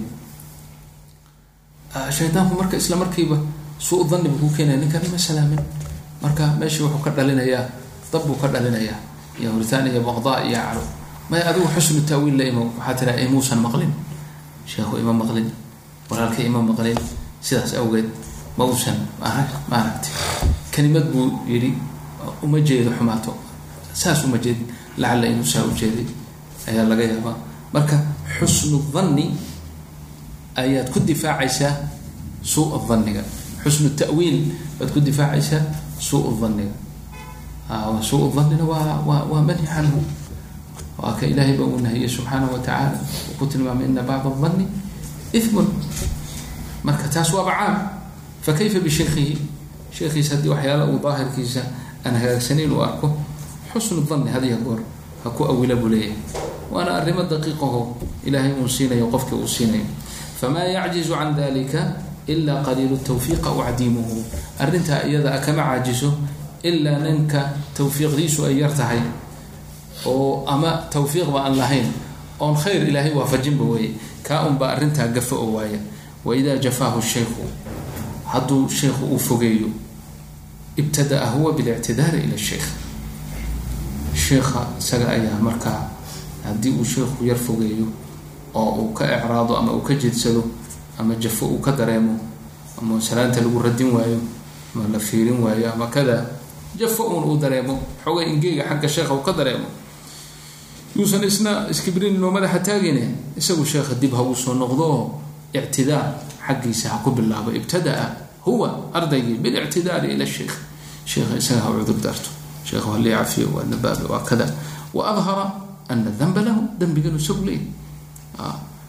shaydaanku marka isla markiiba suu danni buu ku keenaya ninkan ima salaamin. Marka meesha wuxuu ka dhalinayaa dab buu ka dhalinayaa iyo huritaan iyo baqdaa iyo calo may adigu xusnu taawiil la imo waxaa tiraa imuusan maqlin. Sheekhu ima maqlin. Walaalka ima maqlin. Sidaas awgeed ma uusan maaragtay kelimad buu yidhi uma jeedo xumaato. Saas uma jeedin lacalla inuu saa u ayaa laga yaabaa. Marka xusnu danni ayaad ku difaacaysaa suu dhanniga. Xusnu ta'wiil baad ku difaacaysaa suu dhanniga. Suu dhanina waa waa waa manhi canhu waa ka ilaahay ba uu nahiyey subxaanahu watacaala uu ku tilmaamay ina bacda danni imun marka taas waaba caam fa kayfa bisheikihi sheekhiisa haddii waxyaala uu daahirkiisa aan hagaagsanayn uu arko xusnu danni hadiya goor ha ku awila buu leeyahay waana arrimo daqiiqaho ilaahay uu siinayo qofkii uu siinayo. Famaa yacjizu can dalika ilaa qaliilu tawfiiqa u cadiimuhu arrintaa iyada kama caajiso ilaa ninka tawfiiqdiisu ay yar tahay oo ama tawfiiqba aan lahayn oon khayr ilaahay waafajinba weeye. Kaa unbaa arrintaa gafa oo waaya waidaa jafaahu shaykhu hadduu sheikhu uu fogeeyo ibtadaa huwa bilictidaari ila sheikh. Sheikha isaga ayaa markaa haddii uu sheikhu yar fogeeyo oo uu ka ecraado ama uu ka jeedsado ama jafo uu ka dareemo ama salaanta lagu radin waayo ama la fiirin waayo ama kada jafo uun uu dareemo. Xoogay ingeega xagga sheekha uu ka dareemo. Yuusan isna iskibrin oo madaxa taagine isagu sheekha dib ha uu soo noqdo oo ictidaar xaggiisa ha ku bilaabo ibtadaa huwa ardaygii bilictidaari ila sheikh sheekha isaga ha cudur daarto sheekh waa lii cafiyo waa nabaabe waa kada wa adhara ana danba lahu dembiganu isagu leey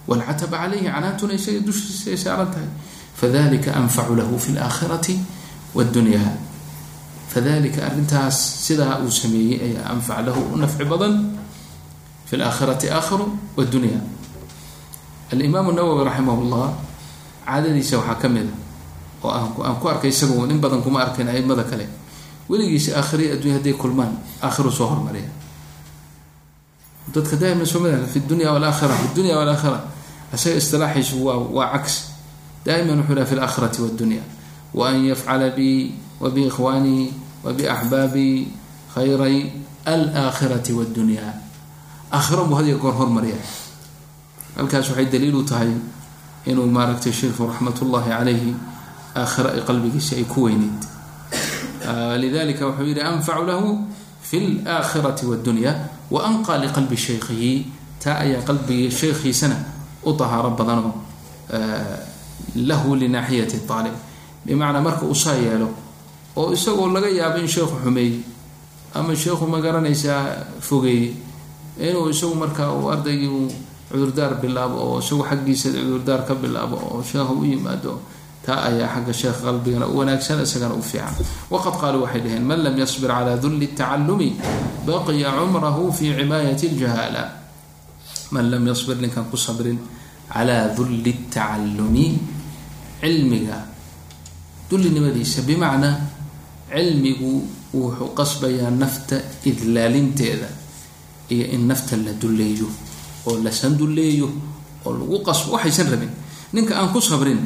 wlcataba calayhi canaantuna isaga dushiisa ay saaran tahay fadalika anfacu lahu fi laakhirati wاddunya fadalika arrintaas sidaa uu sameeyey ayaa anfac lahu u nafci badan fi laakhirati aakhiru wاddunya alimaam nawowi raximah caadadiisa waxaa ka mid a oo aan ku arkay isagu in badan kuma arkayn aimada kale. Weligiisa aakhiriya addunya hadday kulmaan aakhiru soo hormariya dadka daaima soo mada fi dunya walakhira fi dunya walakhira isaga istilaaxiisu waa waa caks. Daa'iman wuxuu laha fi laakhirati wاddunya waan yafcala bi wa biikhwaanii wa biaxbaabii khayray alaakhirati wاddunya aakhiro buu hadiya goor hormariya. Halkaas waxay daliil u tahay inuu maaragtay sheikhu raxmat ullahi aakhiro ay qalbigiisa ay ku weyneyd lidalika wuxuu yihi anfacu lahu fi laakhirati wاddunya waanqa liqalbi shaykhihi. Taa ayaa qalbigii shaykhiisana u tahaaro badanoo lahu linaaxiyati aalib bimacnaa marka uu saa yeelo oo isagoo laga yaabo in sheekhu xumeeyey ama sheekhu ma garanaysaa fogeeyey inuu isagu markaa uu ardaygii uu cudurdaar bilaabo oo isagu xaggiisa cudurdaar ka bilaabo oo sheekha u yimaado taa ayaa xagga sheekha qalbigana u wanaagsan isagana u fiican. Waqad qaaluu waxay dhaheen man lam yasbir calaa dulli tacallumi baqiya cumrahu fi cimaayati ljahaala man lam yasbir ninkaan ku sabrin calaa dulli tacallumi cilmiga dullinimadiisa bimacnaa cilmigu wuxuu qasbayaa nafta idlaalinteeda iyo in nafta la dulleeyo oo la sandulleeyo oo lagu qasbo. Waxaysan rabin ninka aan ku sabrin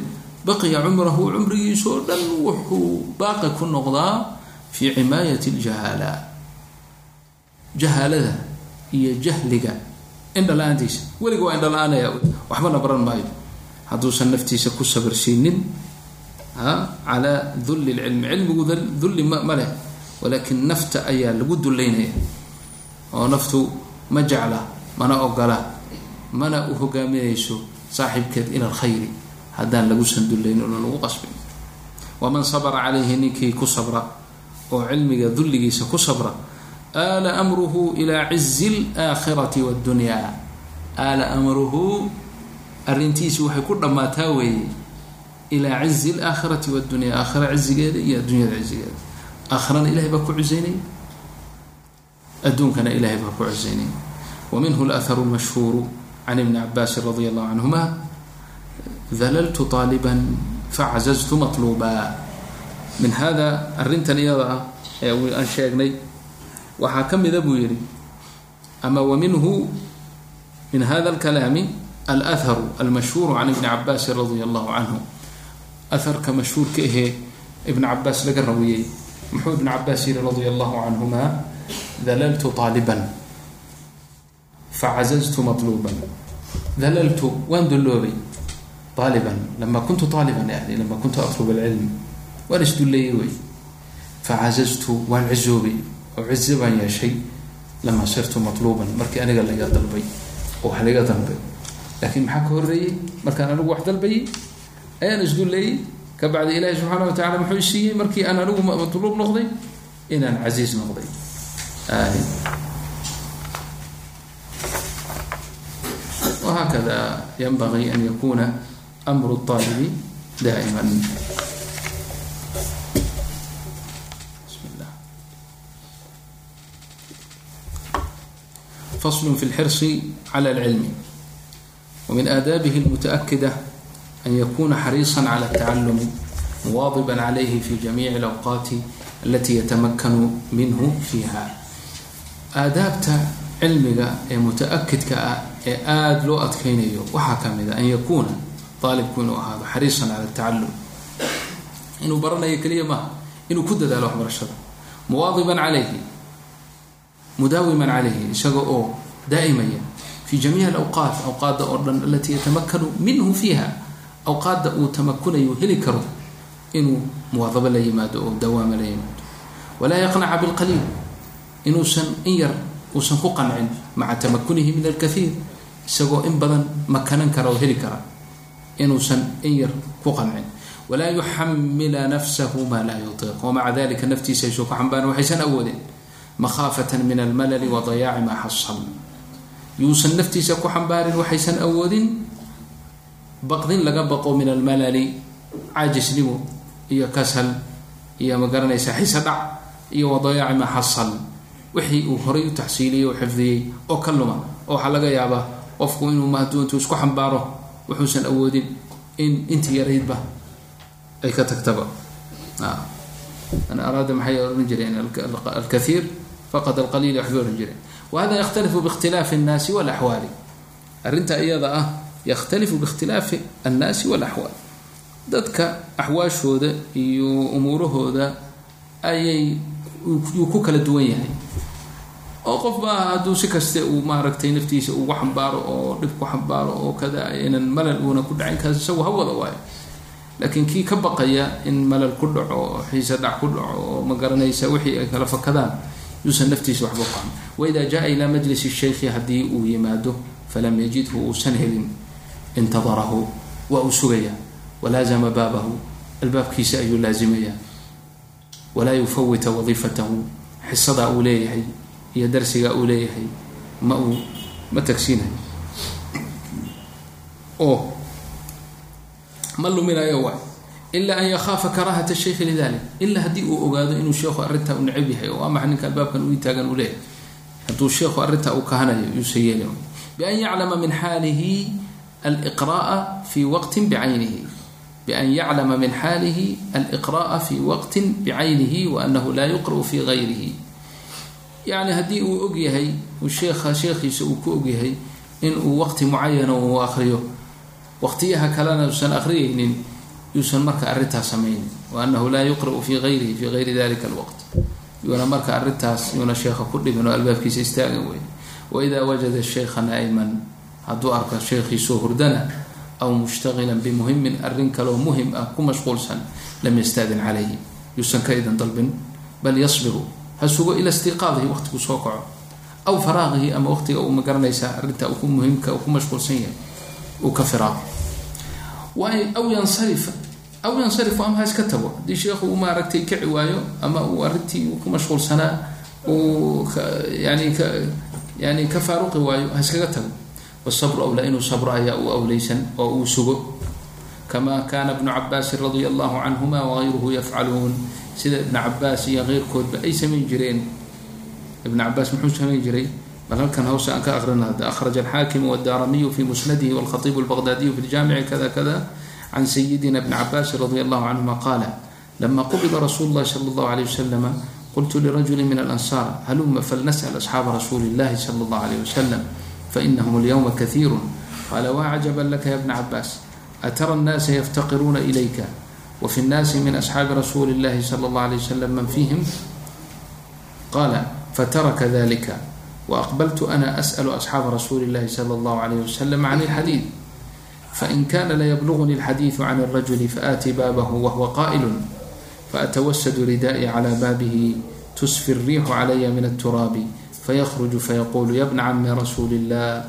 baqiya cumrahu cumrigiisoo dhan wuxuu baaqi ku noqdaa fii cimaayati ljahaala jahaalada iyo jahliga. Indhala-aantiisa weliga waa indhala-aanaya waxbana baran maayo. Hadduusan naftiisa ku sabirsiinin calaa dulli lcilmi cilmigu dulli ma leh. Walaakin nafta ayaa lagu dullaynaya. Oo naftu ma jecla mana ogola mana u hogaaminayso saaxibkeed ila alkhayri haddaan lagu sandullayn oo lagu qasbin. Waman sabra calayhi ninkii ku sabra oo cilmiga dulligiisa ku sabra aala amruhu ilaa cizi alaakhirati waddunyaa aala amruhu arrintiisi waxay ku dhammaataa weeye ilaa cizi alaakhirati waddunyaa aakhira cizigeeda iyo addunyada cizigeeda aakhirana ilahay baa ku cisaynaya adduunkana ilahay baa ku cisaynaya wa minhu alaharu can ibni cabaasin radia allahu canhuma dalaltu aaliban facazaztu matluuba min hada arrintan iyada ah ee aan sheegnay waxaa ka mida buu yihi ama wa minhu min hada alkalaami alharu almashhuuru can ibni cabaasin radia allahu canhu aharka mashhuurka ahee ibn cabaas laga rawiyey muxuu ibn cabaas yihi radia allahu canhuma dalaltu aaliban facazaztu matluuban dalaltu waan dulloobay aaliban lama kuntu aaliban yani lama kuntu atlub alcilm waan isdulleeyey wey facazaztu waan cizoobay oo cizo baan yeeshay lama sirtu matluuban markii aniga laga dalbay oo wax laga dalbay laakiin maxaa ka horeeyey markaan anigu wax dalbayay ayaan isdulleeyey kabacdi ilaahi subxaana wa tacala muxuu isiiyey markii aan anigu matluub noqday inaan casiiz noqday وهكذا ينبغي أن يكون أمر الطالب دائما فصل في الحرص على العلم ومن آدابه المتأكدة أن يكون حريصا على التعلم مواظبا عليه في جميع الأوقات التي يتمكن منه فيها aadaabta cilmiga ee muta-akidka ah ee aada loo aalibku inuu ahaado xariisan cala tacalum inuu baranayo keliya maaha inuu ku dadaalo waxbarashada muwaadiban calayhi mudaawiman calayhi isaga oo daa'imaya fi jamiici alawqaat awqaadda oo dhan alatii yatamakanu minhu fiiha awqaadda uu tamakunayo heli karo inuu muwaadabo la yimaado oo dawaama la yimaado walaa yaqnaca bilqaliil inuusan in yar uusan ku qancin maca tamakunihi min alkaiir isagoo in badan makanan kara oo heli kara inuusan in yar ku qancin walaa yuxamila nafsahu maa laa yutiiq. Wamaca dalika naftiisa aysuu ku xambaaran waxaysan awoodeen. Makhaafatan min almalali wa dayaaci maa xasal yuusan naftiisa ku xambaarin waxaysan awoodin. Baqdin laga baqo min almalali caajisnimo iyo kasal iyo magaranaysa xisa dhac iyo wa dayaaci maa xasal wixii uu horay u taxsiiliyey oo xifdiyey oo ka luma oo waxaa laga yaabaa qofku inuu mahduuntu isku xambaaro wuxuusan awoodin in intii yaraydba ay ka tagtaba man araada maxay ohan jireen alkaiir faqad alqaliil waxbay ohan jireen wahada yakhtalifu biikhtilaafi annaasi walaxwaali arrinta iyada ah yakhtalifu biikhtilaafi annaasi walaxwaal dadka axwaashooda iyo umuurahooda ayay yuu ku kala duwan yahay oo qof baa hadduu si kaste uu maaragtay naftiisa ugu xambaaro oo dhib ku xambaaro oo kada inan malal uuna ku dhacin kaas isagu hawada waayo. Laakiin kii ka baqaya in malal ku dhaco oo xiise dhac ku dhaco oo ma garanaysa wixii ay kala fakadaan yuusan naftiisa waxba qaban waida jaa ilaa majlisi shaykhi haddii uu yimaado falam yajidhu uusan helin intadarahu waa uu sugaya. Walaazama baabahu albaabkiisa ayuu laazimaya. Walaa yufawita wadiifatahu xisadaa uu leeyahay iyo darsiga uu leeyahay ma uu ma tagsiinayo oo ma luminayo waay ilaa an yakaafa karaahata shaykhi lidalik. Ilaa haddii uu ogaado inuu sheekhu arrintaa u necab yahay oo amax ninka albaabkan ui taagan uu leeyahay. Hadduu sheekhu arrintaa uu kahanayo yuusa yeelin bian yaclama min xaalihi alqra'a fi waqtin bicaynihi bian yaclama min xaalihi alqra'a fi waqtin bicaynihi waanahu laa yuqra'u fi gayrihi yani haddii uu ogyahay sheekha sheekhiisa uu ku ogyahay inuu waqti mucayana uu akriyo waqtiyaha kalena uusan akriyaynin yuusan marka arrintaas samaynin. Waanahu laa yuqrau fi ayrihi fi ayri dalika alwaqt. Yuuna marka arrintaas yuuna sheekha ku dhibin oo albaabkiisa istaagan wey waida wajada sheykha naa'iman hadduu arko sheekhiisoo hurdana aw mushtaqilan bimuhimin arrin kaloo muhiim ah ku mashquulsan lam yastadin calayhi. Yuusan ka idin dalbin bal yasbiru ha sugo ila istiqaadihi waqtigu soo kaco aw faraaqihi ama waqtiga uu ma garanaysaa arrinta ku muhimka ku mashquulsan yahay uu ka firaaqo. Aw yansarifa aw yansarifu ama ha iska tago haddii sheekhu uu maaragtay kici waayo ama uu arrintii ku mashquulsanaa uu yani ka yani ka faaruqi waayo ha iskaga tago. Wsabru awlaa inuu sabro ayaa u awleysan oo uu sugo kama kana bnu cabaasin radia allahu canhuma wagayruhu yafcaluun sida ibna cabaas iyo keyrkoodba ay samayn jireen ibn cabaas muxuu samayn jiray bal halkan hawse aan ka aqrina hadda akhraja alxaakimu wadaaramiyu fi musnadihi walkhatibu albaqdaadiyu fi ljamici kada kada can sayidina bni cabaasin radia allahu canhuma qaala lama qubida rasuulu llahi sala allahu alayh wasalama qultu lirajuli min alansaar haluma falnas'l asxaaba rasuuli illahi sala allahu alayh wasalam fainahum alyawma kahiiru qaala waa cajaban laka ya bna cabaas atara الnaasa yftaqiruuna ilayka wfi الnaasi min asxaabi rasuuli اllahi slى اllah alيه wslam man fihim qala fataraka dalika waaqbaltu ana asأlu asxaaba rasuuli اllahi slى اllah alayh waslam can اlxadiid fain kana laybluغni اlxadiidu can اlrajuli faati baabahu wahwa qa'ilu faatwasd ridaa'i clى baabihi tusfi الriixu calaya min اturaabi fayhruju fayqulu ya bna cami rasuuli اllah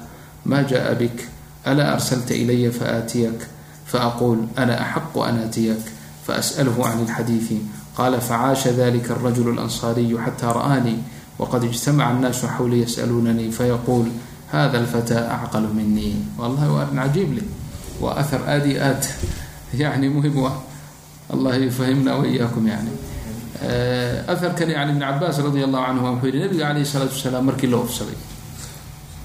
ma jaءa bik alaa arslta ilaya faatiyk faأquul ana axaqu an aatiyak faأsأlhu can اlxadiiثi qala facaasha dalika الrajul الأnصariyu xatى ra'anii wqad اجtamaca الnaasu xawli yasأluunanii fayaquul hada اlfatى acql minii wallahi waa arin cajiib leh waa ahar aada iyo aad yani muhim u ah allah yufahimna waiyaakum yani aharkan yani ibn cabaas radi allahu canhuma wuxuu yihi nabiga alayh الsalaatu wasalaam markii la ofsaday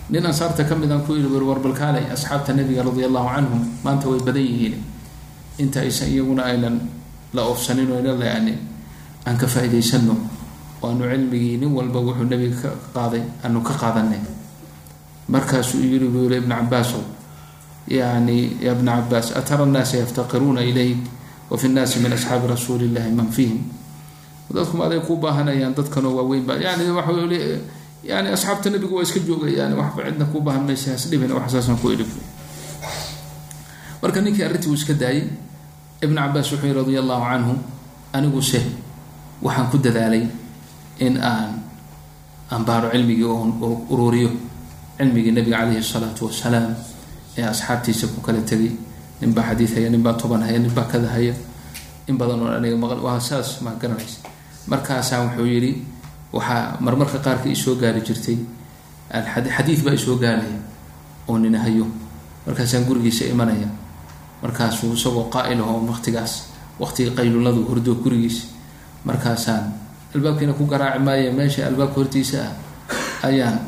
nin ansaarta ka midaan ku yihi warbalkaalay asxaabta nabiga radi allahu canhum maanta way badan yihiin. Inta aysan iyaguna aynan la ofsanin o ina yani aan ka faa'idaysano waanu cilmigii nin walba wuxuu nabiga ka qaaday aanu ka qaadanay. Markaasuu yiri buu yihi ibn cabaasow yani ya bna cabaas atara nnaasa yaftaqiruuna ilayk wafi nnaasi min asxaabi rasuuli illahi man fihim dadku maaday ku baahanayaan dadkanoo waaweyn ba yani waa yani asxaabta nabigu waa iska joogayaan waxba cidna ku baahan maysa hasdhibin wax saasaan ku idhib marka ninkii arrintii uu iska daayay ibn cabaas wuxuu yihi radia allahu canhu aniguse waxaan ku dadaalay in aan ambaaro cilmigii oo ururiyo cilmigii nabiga caleyhi salaatu wasalaam ee asxaabtiisa ku kala tegay ninbaa xadiid haya ninbaa toban haya ninbaa kada haya in badan oo aniga maql waa saas maa garanaysa markaasaa wuxuu yidhi waxaa marmarka qaarka isoo gaari jirtay xadiid baa isoo gaaraya oo nina hayo. Markaasaan gurigiisa imanaya. Markaasuu isagoo qaa'il ahoo waqtigaas waqtiga qayluladu hurdo gurigiisa markaasaan albaabkiina ku garaaci maaye meesha albaabka hortiisa ah ayaan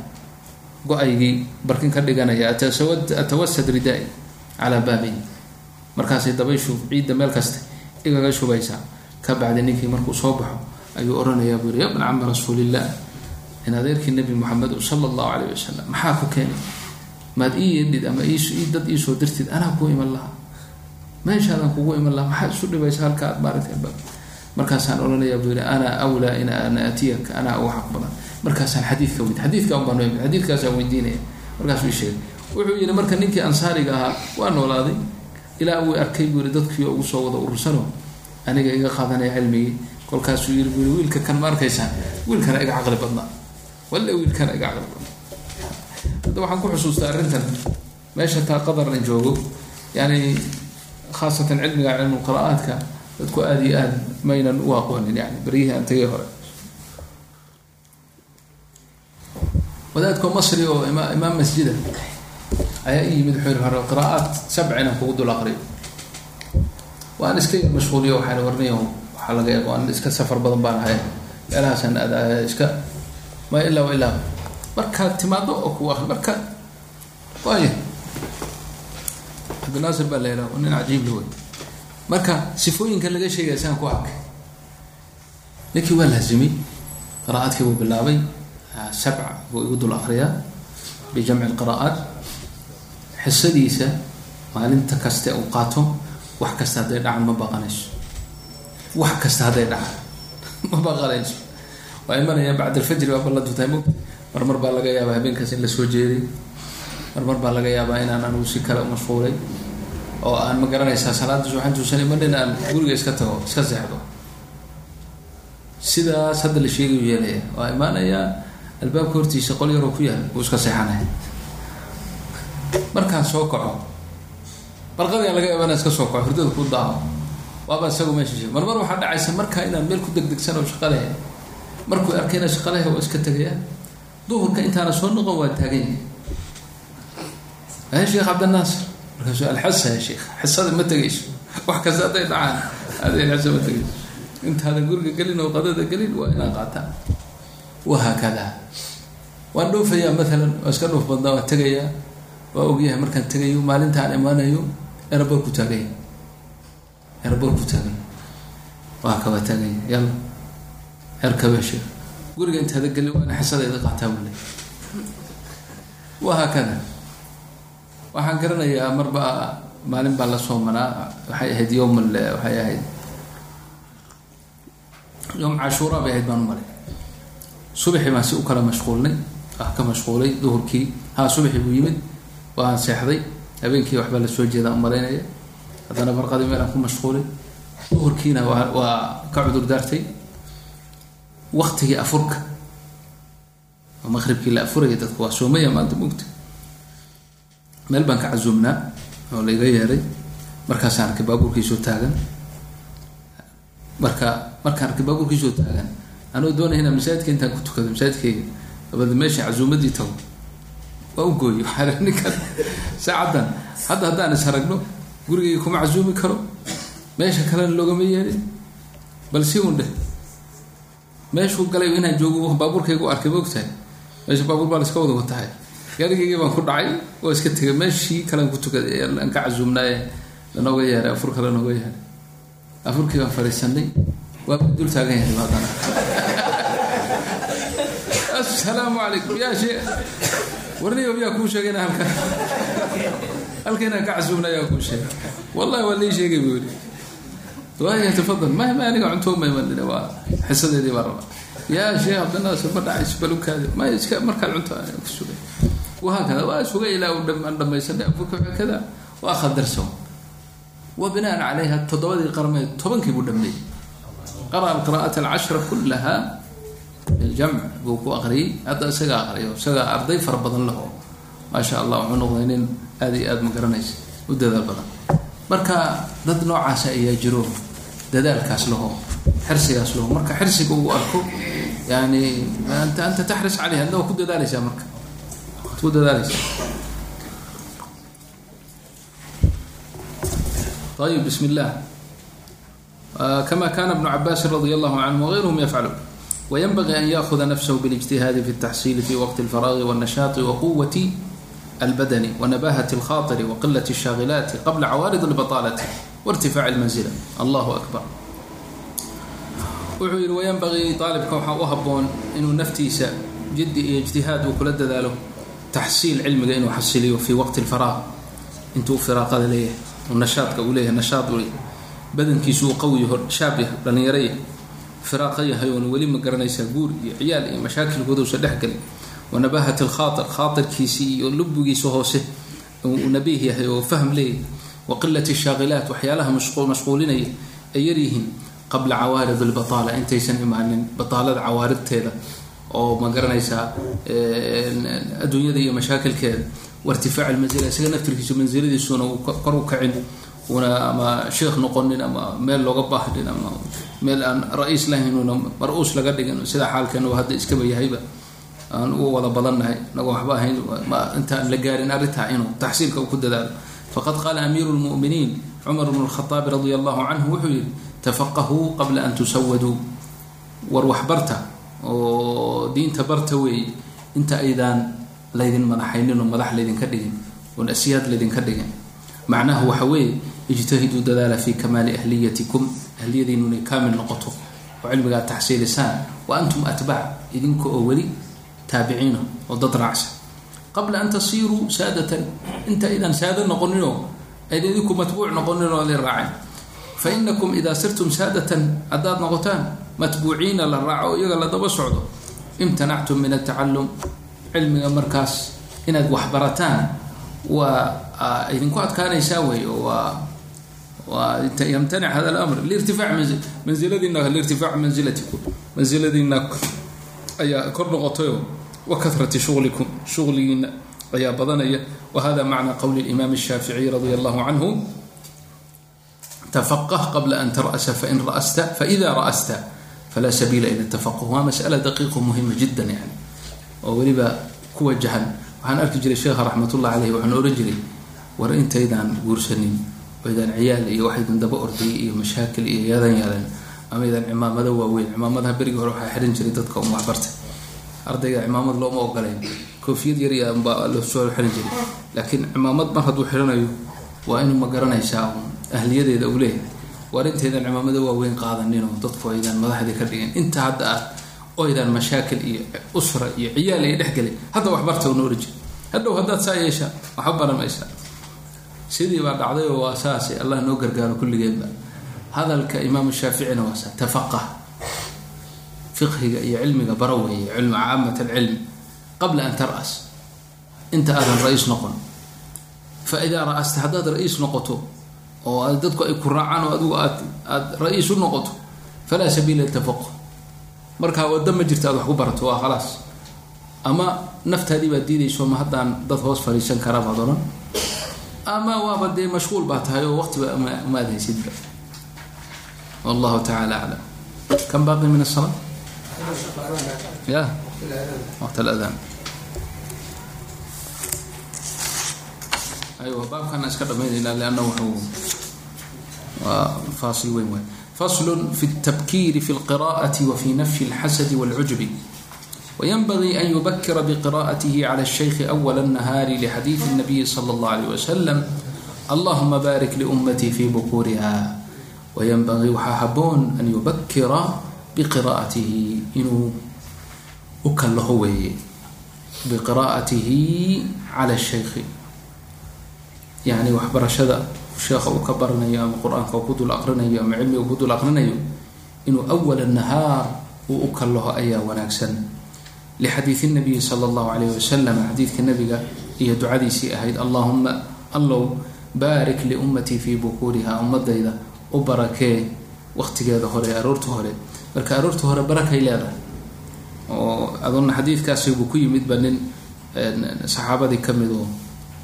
go'aygii barkin ka dhiganaya atawasad ridaa-i calaa baabihi markaasay dabayshu ciidda meel kasta igaga shubaysaa. Ka bacdi ninkii markuu soo baxo ayuu odhanayaa buu yihi ya bna cami rasuulillah in adeerkii nabi moxamed sala allahu caleyh wasalam maxaa ku keenay? Maad ii yeedhid ama dad iisoo dirtid anaa ku iman lahaa. Meeshaadaan kugu iman lahaa maxaad isu dhibaysa halka aad albaab markaasaan odhanayaa buu yihi ana awlaa in ana atiyaka anaa xaq badan. Markaasaan xadiidka weyd xadiidka unbaan weydi xadiidkaasaan weydiinaya markaasuu sheegay. Wuxuu yihi marka ninkii ansaariga ahaa waa noolaaday. Ilaa uu arkay buu yihi dadkii ugu soo wada urursano aniga iga qaadanaya cilmigii kolkaasuu buu yihi wiilka kan ma arkaysaan? Wiilkana iga caqli badnaa walle wiilkana iga caqli badnaa hadda waxaan ku xusuustaa arrintan. Meesha taa qadarna joogo yani khaasatan cilmiga cilmu qira'aadka dadku aada iyo aada maynan u aqoonin yani beryihii aan tagay hore. Wadaadko masri oo ima imaam masjida ayaa i yimid wuxuu hore qiraa'aat sabc inaan kugu dul aqriyo. Waan iska mashquuliyo waxaan warniyo waxaa laga yaaba waan iska safar badan baan ahay. Meelahaasaan aad iska ma ilaa ilaa markaad timaado oo ku akri marka waaya cabdinaasir baa la yidhaha nin cajiib la wey. Marka sifooyinka laga sheegaya saan ku arkay. Ninkii waa laazimay qiraa'aadkii buu bilaabay sabca buu igu dul akriyaa bijamci lqira'aat xisadiisa maalinta kaste uu qaato wax kasta hadday dhacan ma baqanayso wax kasta hadday dhacan ma baqanayso waa imanayaan bacd alfajri baa ballantu tahay mugta marmar baa laga yaabaa habeenkaas in la soo jeeday. Marmar baa laga yaabaa inaan anugu si kale umashquulay oo aan ma garanaysaa salaada subaxan tuusan imanin aan guriga iska tago iska seexdo. Sidaas hadda la sheegayu yeelaya. Waa imaanayaa albaabka hortiisa qol yaroo ku yaal uu iska seexanaya markaan soo kaco barqadiaan laga yaaba inaan iska soo kaco hurdada ku daaho waaba isagu meesha marmar waxaa dhacaysa markaa inaan meel ku degdegsan oo shaqa lehe markuu arkay inaan shaqa lehe waa iska tegaya duhurka intaana soo noqon waa taagan yahay. Ya sheekh cabdinaasir markaasuu alxasa sheekh xisada ma tegayso wax kasta hadday dhacaan xisa ma tegayso intaadan guriga gelin oo qadada gelin waa inaan qaataan wahaakada waan dhoofayaa maalan waa iska dhoof badnaa waa tegayaa waa ogyahay markaan tegayo maalintaan imaanayo eraboor ku taaganya eraboor ku taaganya waa kaba taaganya yalla erkaba sheekh guriga intaada gelin waa ina xisadayda qaataa buu leey wahaakada waxaan garanayaa marba maalin baa la soomanaa waxay ahayd yowm waxay ahayd yowm cashuura bay ahayd baan u malay subaxii baan si u kala mashquulnay ah ka mashquulay duhurkii. Haa subaxii buu yimid. Waan seexday. Habeenkii waxbaa la soo jeedaa u malaynaya haddana barqadii meel aan ku mashquulay duhurkiina waa waa ka cudur daartay waktigii afurka. Oo maqribkii la afuraya dadku waa soomaya maanta mugta meel baan ka casuumnaa oo la yeeray. Markaasaan arkay baabuurkiisoo taagan. Marka markaan arkay baabuurkiisoo taagan anoo doonaya inaan masaajidka intaan ku tukado masaajidkayga. Dabada meesha casuumadii tago. Waa u gooye waxaa ninkan saacaddan. Hadda haddaan is aragno gurigayga kuma casuumi karo meesha kalena loogama yeelin bal si un dheh. Meeshuu galay inaan joogo baabuurkayga u arkay ma ogtahay? Meesha baabuur baa la iska wada watahay. Gaarigaygii baan ku dhacay waa iska tegay meeshii kalean ku tukaday aan ka casuumnaaye lanooga yeeray afurka lanooga yeeray. Afurkii baan fadhiisanay waa dul taagan yahay haddana assalaamu calaykum yaa shee warniyo yaa kuu sheegay inaa halkan halka inaan ka casuumna yaa kuu sheegay. Wallahi waa lii sheegay buu yidhi. Waaya tafadal ma ma aniga cunto ma imanina waa xisadeedii baa raba yaa sheekh cabdinaasir ma dhacays balukaadi ma iska markaad cunto ku sugay. Wahaakada waa sugay ilaa aan dhamaysanay. Afurka kada waa khadarsan wa binaan calayha toddobadii qarmeed tobankii buu dhameeyey qara alqira'ata alcashra kullaha biljamc buu ku aqriyey. Hadda isagaa aqriyo isagaa arday fara badan laho maasha allah wuxuu noqday nin aada iyo aada ma garanaysa u dadaal badan marka dad noocaasa ayaa jiro dadaalkaas laho xirsigaas laho marka xirsiga uu arko yani anta anta taxris caleyh adna waa ku dadaaleysaa marka waad ku dadaaleysaa ayib bismi illah kama kana ibnu cabaasin radi allahu canhum wغayruhum yafcaluun وينبغي أن يأخذ نفسه بالاجتهاد في التحصيل في وقت الفراغ والنشاط وقوة البدن ونباهة الخاطر وقلة الشاغلات قبل عوارض البطالة وارتفاع المنزلة الله أكبر wuxuu yidhi wayanbagii aalibka waxaa u haboon inuu naftiisa jiddi iyo ijtihaad uu kula dadaalo taxsiil cilmiga inuu xasiliyo fii waqti lfaraaq intuu firaaqada leeyahay oo nashaadka uu leeyahay nashaad u badankiisu uu qawi yaho shaab yahay dhallinyaro yahay firaaqa yahay oon weli ma garanaysaa guur iyo ciyaal iyo mashaakilkooduusa dhexgelin wanabahat lkhaair khaairkiisii iyo lubigiisa hoose uu nabiih yahay oo fahm leeyahay wa qilat shaaqilaat waxyaalaha mashquulinaya ay yaryihiin qabla cawaarid lbataala intaysan imaanin bataalada cawaaridteeda oo ma garanaysaa adduunyada iyo mashaakilkeeda wairtifaac lmanzila isaga naftirkiisu mansiladiisuna uu kor u kacin una ama sheekh noqonin ama meel looga baahdin ama meel aan ra'iis lahayn una mar-uus laga dhigin sida xaalkeenu hadda iskaba yahayba aan u wada badannahay nagoo waxba ahayn intaan la gaarin arrintaa inuu taxsiilka ku dadaalo. Faqad qaala amiiru lmu'miniin cumar bnu lkhaaabi radia allahu canhu wuxuu yihi tafaqahuu qabla an tusawaduu war waxbarta oo diinta barta weeye inta aydaan laydin madaxaynin oo madax laydinka dhigin oon asyaad laydinka dhigin. Macnahu waxa weeye ijtahiduu dadaala fi kamaali ahliyatikum ahliyadiinu inay kaamil noqoto oo cilmigaa taxsiilisaan wa antum atbaac idinka oo weli taabiciina oo dad raacsan. Qabla an tasiiruu saadatan inta aydaan saado noqoninoo aydin idinku matbuuc noqonin oo la raacin. Fa inakum idaa sirtum saadatan haddaad noqotaan matbuuciina la raaco oo iyaga la daba socdo. Imtanactum min atacallum cilmiga markaas inaad waxbarataan waa idinku adkaanaysaa wey waa yamtanic hada lamr lirtifaac manziladiina liirtifaac manzilatikum mansiladiina ayaa kor noqotayo wa karati shuglikum shugligiina ayaa badanaya wa hada macna qowli imaam الshaaficiي radi allahu canhu tafaqh qabla an tar'sa fain ra'sta faإida ra'sta falaa sabiila ila tafaqh waa masأla daqiiqo muhima jida yani oo weliba ku wajahan waxaan arki jiray sheekha raxmatullah caleyh waxaan ohan jiray war intaydaan guursanin oydaan ciyaal iyo waxaydan daba ordayay iyo mashaakil iyo yadan yadan ama ydaan cimaamado waaweyn. Cimaamadaha berigii hore waxaa xihan jiray dadka um waxbartay ardayga cimaamad looma ogolayn koofiyad yar baa la soo xihan jiray. Laakiin cimaamad mar hadduu xihanayo waa inuu ma garanaysaa ahliyadeeda uu leeyahay. War intaydan cimaamado waaweyn qaadaninoo dadku aydaan madaxdii ka dhigin. Inta hadda ah oydaan mashaakil iyo usra iyo ciyaal ay dhexgelay hadda waxbarta una ohan jiri hadhow haddaad saa yeeshaa waxba baramaysaa sidii baa dhacday oo waa saase allah noo gargaaro kulligeedba hadalka imaam shaaficina waa sa tafaqah fiqhiga iyo cilmiga bara weeye cilmi caamat alcilmi qabla an taras inta aadan ra'iis noqon. Fa idaa ra'asta haddaad ra'iis noqoto oo dadku ay ku raacaan oo adigu aad aada ra'iis u noqoto falaa sabiila litafaqu markaa waddo ma jirta aad wax ku barato waa khalaas. Ama naftaadii baad diidayso ma haddaan dad hoos fadhiisan kara baad odhan ama waaba dee mashquul baa tahay oo waqtiba ma aad haysidba wallahu taala aclam kam baqi min asala ya waqt aladaan aywa baabkaana iska dhamaynaynaa lanna wuxuu waa faasil weyn waay fasl fi اtabkiiri fi اlqira'ati wa fi nafyi اlxasadi wاlcujubi وينبغي أن يبكر بقراءته على الشيخ أول النهار لحديث النبي صلى الله عليه وسلم. اللهم بارك لأمتي في بكورها wayanbagii waxaa haboon an yubakira biqiraatihi inuu u kallaho weeye. Biqiraatihi cala shaykhi. Yani waxbarashada sheekha uu ka baranayo ama qur'aanka ku dul aqrinayo ama cilmiga ku dul aqrinayo inuu awala nahaar uu u kallaho ayaa wanaagsan. Lixadiidi nabiyi sala allahu calayh wasalam xadiidka nabiga iyo ducadiisii ahayd allahuma allow baarik liummatii fii bukuuriha ummadayda u barakee waqtigeeda hore aroorta hore. Marka aroorta hore barakay leedahay. Oo aduna xadiidkaasibuu ku yimid ba nin saxaabadii ka mid oo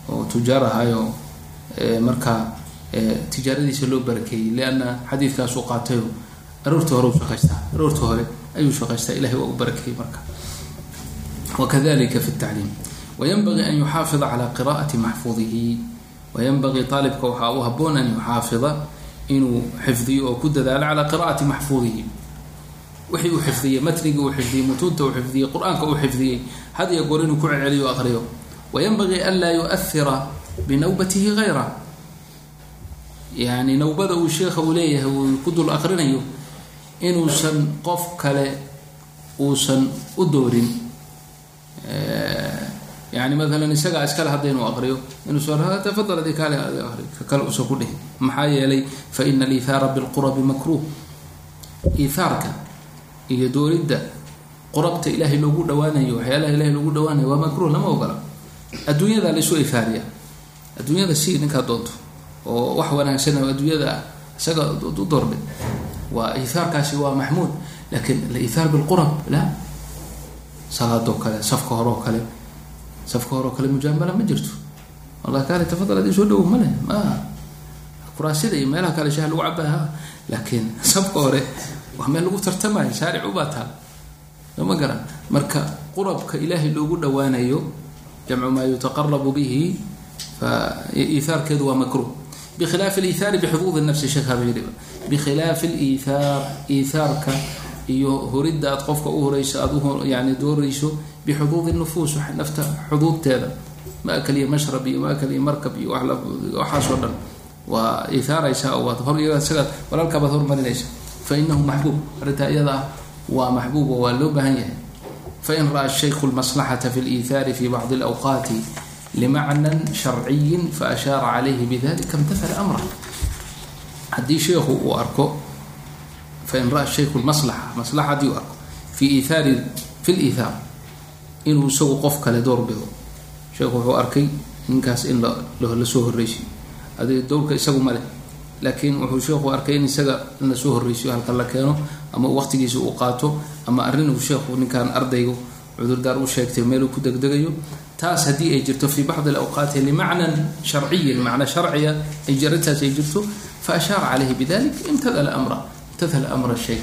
oo tujaar ahayo markaa tijaaradiisa loo barakeeyey lianna xadiidkaasuu qaatayo aroorta hore shaqaystaa aroorta hore ayuu shaqaystaa ilahay waa u barakeeyey marka. Wakadalika fi tacliim wayanbagii haboon an yuxaafida inuu xifdiyo oo ku dadaalo calaa qiraa'ati maxfuudihi wixii uu xifdiyey matnigii uu xifdiyey mutuunta uu xifdiyey qur'aanka uu xifdiyey had iyo goor inuu ku celceliyo o aqriyo. Wayanbagii an laa yuahira binawbatihi hayra yani nawbada uu sheekha uu leeyahay uu ku dul aqrinayo inuusan qof kale uusan u doorin yani maalan isagaa iskale hadda inuu aqriyo inuusan tafadal adi kaale ari ka kale uusan ku dhihin maxaa yeelay fa ina aliithaara bilqurabi makruh iithaarka iyo dooridda qurabta ilaahay loogu dhawaanayo waxyaalaha ilahay loogu dhawaanayo waa makruh lama ogola adduunyada laisu ihaariya adduunyada si ninkaa doonto oo wax wanaagsan adduunyada isaga u doordhay waa ihaarkaasi waa maxmuud laakiin alihaar bilqurab la salaadoo kale safka hore oo kale safka hore oo kale mujaamala ma jirto wallahi kaale tafadal adii soo dhawow male ma kuraasida iyo meelaha kale shaah lagu cabaha laakiin safka hore waa meel lagu tartamayo shaaric ubaa taal ma garan marka qurabka ilaahay loogu dhawaanayo jamcu maa yutaqarabu bihi iihaarkeedu waa makruh bkhilaaf اliihaari bxuduud nafsi sheekh habeeriba bikhilaafi liithaar iithaarka iyo horidda aad qofka u horeyso aad yani dooreyso bixuduudi nufuus nafta xuduudteeda maakal iyo mashrab iyo maakal iyo markab iyo waxaasoo dhan waa isagaa walaalkaabaad hormarinaysa fainahu maxbuub arrintaa iyada ah waa maxbuub oo waa loo baahan yahay fain ra'a shaykhu lmaslaxata fi liithaari fi bacdi اlawqaati limacnan sharciyin faashaara calayhi bidalika imtahala amrah haddii sheekhu uu arko fain ra shayku maslaxa maslaxa haddii uu arko fi iithaari fi liithaar inuu isagu qof kale door bido. Sheekhu wuxuu arkay ninkaas in la horreysiyo adi dowrka isagu male laakiin wuxuu sheekhu arkay in isaga in la soo horreysiyo halka la keeno ama waqtigiisa uu qaato ama arrin uu sheekhu ninkan ardaygu cudurdaar u sheegtay meeluu ku degdegayo. Taas haddii ay jirto fi bacdi alawqaati limacnan sharciyin macna sharciya ay arrintaas ay jirto fa ashaara calayhi bidalik imtadala amra imtadala amra sheykh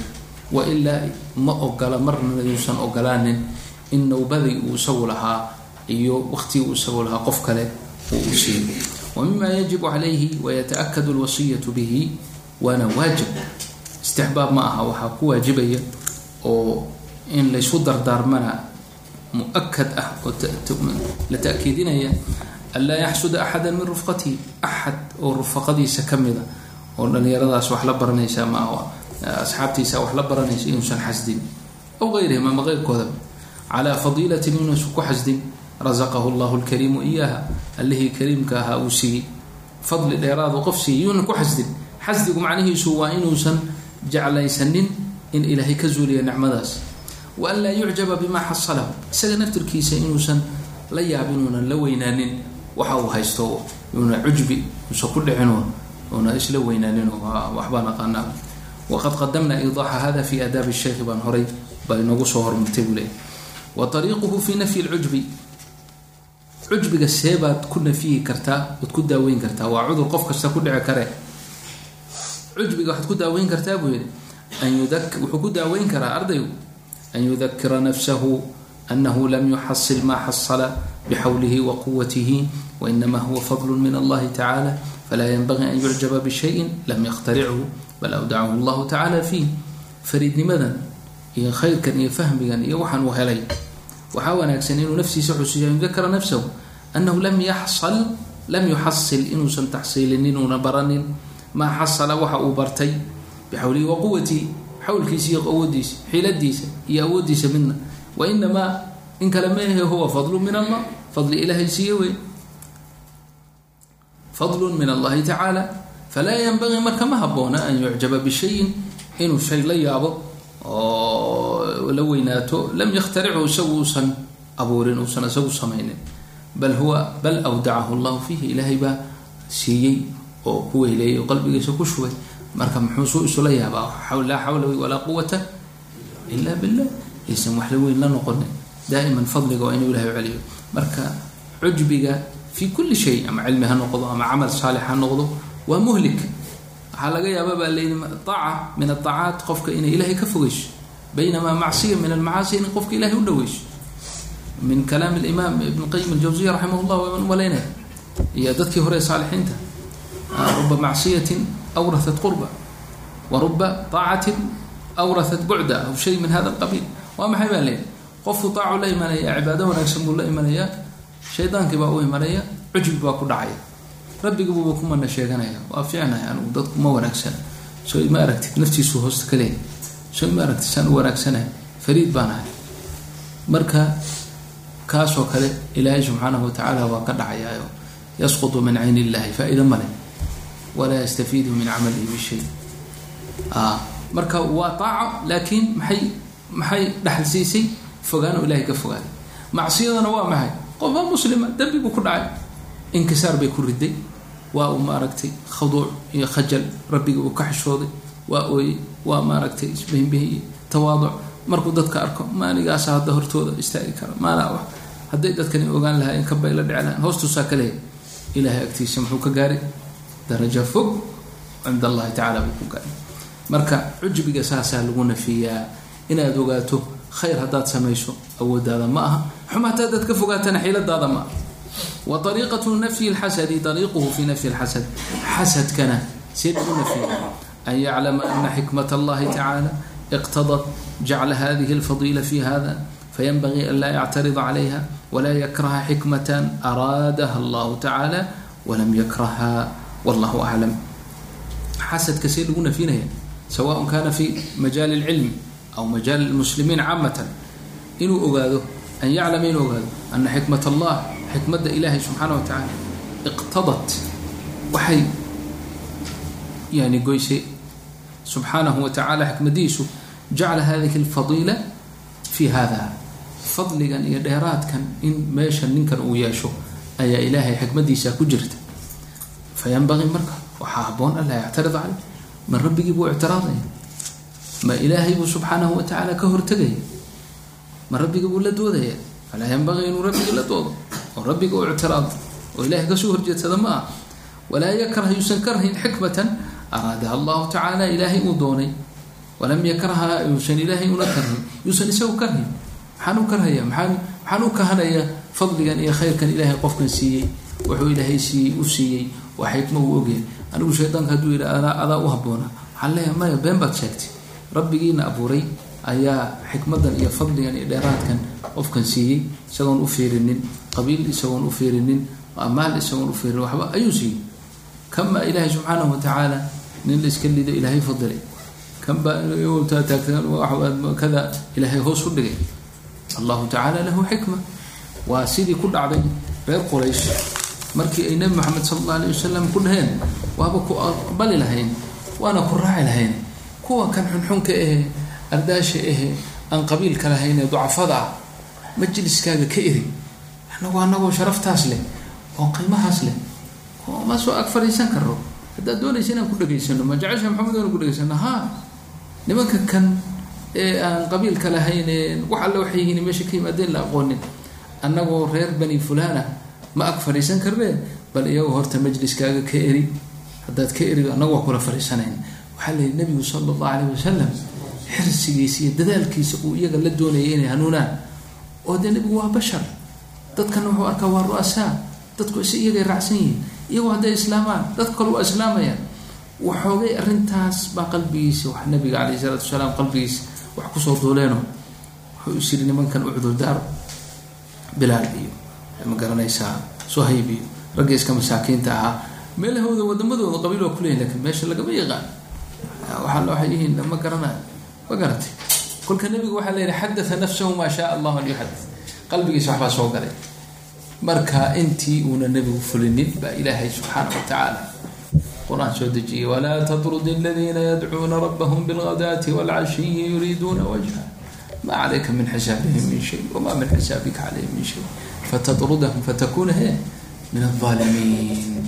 wailaa ma ogola marna yuusan ogolaanin in nawbadii uu isagu lahaa iyo waqtigii uu isagu lahaa qof kale uu u siiyo wa mima calayhi wayataakadu alwasiyatu bihi waana waajib. Istixbaab ma aha waxaa ku waajibaya oo in laysku dardaarmana muakad ah oo la ta'kiidinaya an laa yaxsuda axada min rufqatihi axad oo rufaqadiisa ka mida oo dhalinyaradaas wax la baranaysa ama asxaabtiisa wax la baranaysa inuusan xasdin aw gayrihim ama keyrkooda calaa fadiilatin inuusan ku xasdin rasaqahu llahu lkariimu iyaha allihii kariimka ahaa uu siiyey fadli dheeraadu qof siiyey yuunan ku xasdin xasdigu macnihiisu waa inuusan jeclaysanin in ilaahay ka zuuliya nicmadaas wa an laa yucjaba bima xasalahu isaga naftirkiisa inuusan la yaabin uunan la weynaanin. waxa uu haysto una cujbi. usa ku dhicino una isla weynaanin. waxbaan aqaanaa. waqad qadamna iidaaxa hada fi aadaabi sheikhi baan horay baa inoogu soo hormartay buu leeyahy wa ariiquhu fi nafyi lcujbi cujbiga seebaad ku nafyihi kartaa waad ku daaweyn kartaa waa cudur qof kasta ku dhici kare. Cujbiga waxaad ku daaweyn kartaa buu yihi an wuxuu ku daaweyn karaa ardaygu an yudakira nafsahu anahu lam yuxasil ma xasala bxawlihi wa quwatihi wainama huwa fadl min allahi tacala falaa yanbagii an yucjaba bishayin lam yakhtarichu bal awdacahu allahu tacala fiih fariidnimadan iyo khayrkan iyo fahmigan iyo waxaan uu helay waxaa wanaagsan inuu naftiisa xusuusiyo an yudakira nafsahu anahu lam yaxsal lam yuxasil inuusan taxsiilinin una baranin. Maa xasala waxa uu bartay bixawlihi wa quwatihi xawlkiisa iyo awoodiisa xiladiisa iyo awoodiisa midna. Wainamaa in kale ma ahe huwa fadlu min allah fadli ilaahay siiye wey fadlu min allahi tacaala falaa yanbagii marka ma haboona an yucjaba bishayin inuu shay la yaabo oo la weynaato lam yakhtarichu isagu uusan abuurin uusan isagu samaynin. Bal huwa bal awdacahu llahu fiihi ilaahay baa siiyey oo ku weyleeyay oo qalbigiisa ku shubay. Marka muxuusuu isula yaabaa? Laa xawla walaa quwata ila billah. Aysan wax la weyn la noqonin. Daa'iman fadliga waa inuu ilahay celiyo. Marka cujbiga fi kulli shay ama cilmi ha noqdo ama camal saalix ha noqdo waa muhlik. Waxaa laga yaaba baa layidhi aaca min aacaat qofka inay ilaahay ka fogeyso baynamaa macsiya min almacaasi inay qofka ilahay u dhaweyso min kalaam alimaam ibn qayim aljawsiya raximah llah waan u malaynaya iyo dadkii hore saalixiinta ruba macsiyatin awrahat qurba wa ruba aacatin awrahat bucda aw shay min hada alqabiil waa maxay baa leeyahy qofku aacu la imanaya cibaado wanaagsan buu la imanayaa shaydaankii baa u imanaya cujbi baa ku dhacaya rabbigububa ku mana sheeganaya waa fiicnahay anigu dadku ma wanaagsana soo ma aragtid naftiisu hoosta ka leeyahy soo ma aragtid saan u wanaagsanahay fariid baan ahay. Marka kaasoo kale ilaahay subxaanahu watacaala waa ka dhacayaayo yasqutu min cayn illahi faa-ida male walaa yastafiidu min camalihi bishay marka waa taaco laakiin maxay maxay dhaxal siisay fogaano ilahay ka fogaaday macsiyadana waa maxay? Qofaa muslima dembi buu ku dhacay. Inkisaar bay ku riday. Waa uu maaragtay khaduuc iyo khajal rabbiga uu ka xishooday waa ooyey waa maaragtay isbihimbihiy tawaaduc. Markuu dadka arko maanigaasa hadda hortooda istaagi kara maanaa wax hadday dadkani ogaan lahaa in kabay la hoostuusaa ka ilaahay agtiisa muxuu ka gaaray. Darajo fog cind allahi tacala buu ku gaaray. Marka cujbiga saasaa lagu nafiyaa. Inaad ogaato khayr haddaad samayso awoodaada ma aha. Xumaata haddaad ka fogaatana xiiladaada ma aha. Wa ariiqatu nafyi lxasadi ariiquhu fi nafyi lxasad xasadkana see lagu nafya an yaclama ana xikmat allahi tacaala iqtadat jacla hadihi alfadiila fi hada fayanbagii an laa yactarida calayha walaa yakraha xikmatan araadaha allahu tacaala walam yakraha wallahu aclam xasadka see lagu nafinaya sawaء kana fi majaali اlcilmi aw majaali lmuslimiin caamatan inuu ogaado an yaclama inuu ogaado ana xikmat allah xikmadda ilaahay subxaana wa tacaala iqtadat waxay yani goysay subxaanahu wa tacala xikmadiisu jacla hadihi alfadiila fi hada fadligan iyo dheeraadkan in meesha ninkan uu yeesho ayaa ilaahay xikmadiisa ku jirta. Fayanbagii marka waxaa haboon an laa yactarid caleyh ma rabbigii buu ictiraadaya? Ma ilaahay buu subxaanahu wa tacaala ka hortegaya ma rabbigii buu la doodaya? Falaa yanbagii inuu rabbigii la doodo? Oo rabbiga u ictiraado? Oo ilahay ka soo horjeedsada ma ah walaa yakrah yuusan karhayn xikmatan araadaha allahu tacaala ilaahay uu doonay walam yakraha yuusan ilaahay una karhayn yuusan isagu karhayn maxaan u karhaya maaan maxaan u kahanaya fadligan iyo khayrkan ilaahay qofkan siiyey wuxuu ilaahay siiyey u siiyey waa xikma uu ogyahay anigu shaydaanka hadduu yidhi adaa u haboona waxaan leeyahay maya been baad sheegtay rabbigiina abuuray ayaa xikmadan iyo fadligan iyo dheeraadkan qofkan siiyey isagoon u fiirinin qabiil isagoon u fiirinin maal isagoon u fiirinin waxba ayuu siiyey kanbaa ilaahay subxaanahu watacaala nin la iska lido ilaahay fadilay. Kanbaa kada ilaahay hoos u dhigay. Allahu tacaala lahu xikma waa sidii ku dhacday reer quraysh. Markii ay nebi moxamed sala alla alayh wasalam ku dhaheen waaba ku aqbali lahayn waana ku raaci lahayn. Kuwa kan xunxunka ahe ardaasha ahe aan qabiilka lahayn ee ducafada ah majliskaaga ka eri anagu anagoo sharaftaas leh oo qiimahaas leh. Ma soo ag fadhiisan karo haddaad doonaysa inaan ku dhegaysano ma jecesha maxamed inaan ku dhegaysano ha nimanka kan ee aan qabiilka lahayn wax alle waxay yihiin meesha ka yimaadeen la aqoonin. Annagoo reer bani fulana ma ag fadhiisan karnee bal iyago horta majliskaaga ka eri. Haddaad ka erido annagu waa kula fadhiisanayn. Waxaa la yihi nabigu sala allahu alayh wasalam xirsigiisa iyo dadaalkiisa uu iyaga la doonayay inay hanuunaan. Oo dee nebigu waa bashar. Dadkana wuxuu arkaa waa ru-asaa. Dadku is iyagay raacsan yihiin iyagoo hadday islaamaan. Dadka kale waa islaamayaan. Waxoogay arrintaas baa qalbigiisa wax nabiga calayh isalaatu wasalaam qalbigiisa wax ku soo duuleeno. Wuxuu is yiri nimankan u cudurdaaro bilaal iyo ma garanaysaa suhayb iyo ragga iska masaakiinta ahaa. Meelahooda wadamadooda qabiil waa kuleeyahin laakiin meesha lagama yaqaan. Waxaa waxay yihiin ma garanayo ma garatay kolka nabigu waxaa yihi xadatha nafsahu maa shaa allahu an yuxadith qalbigiisa waxbaa soo galay marka intii uuna nabigu fulinin baa ilaahay subxaana wa tacaala qur'aan soo dejiyay walaa tatrud aladiina yadcuuna rabbahum bilghadaati wاlcashiyi yuriiduuna wajha. Ma calayka min xisaabihim min shay wama min xisaabika calayhim min shay. Fatatrudahum fatakuna he min alaalimiin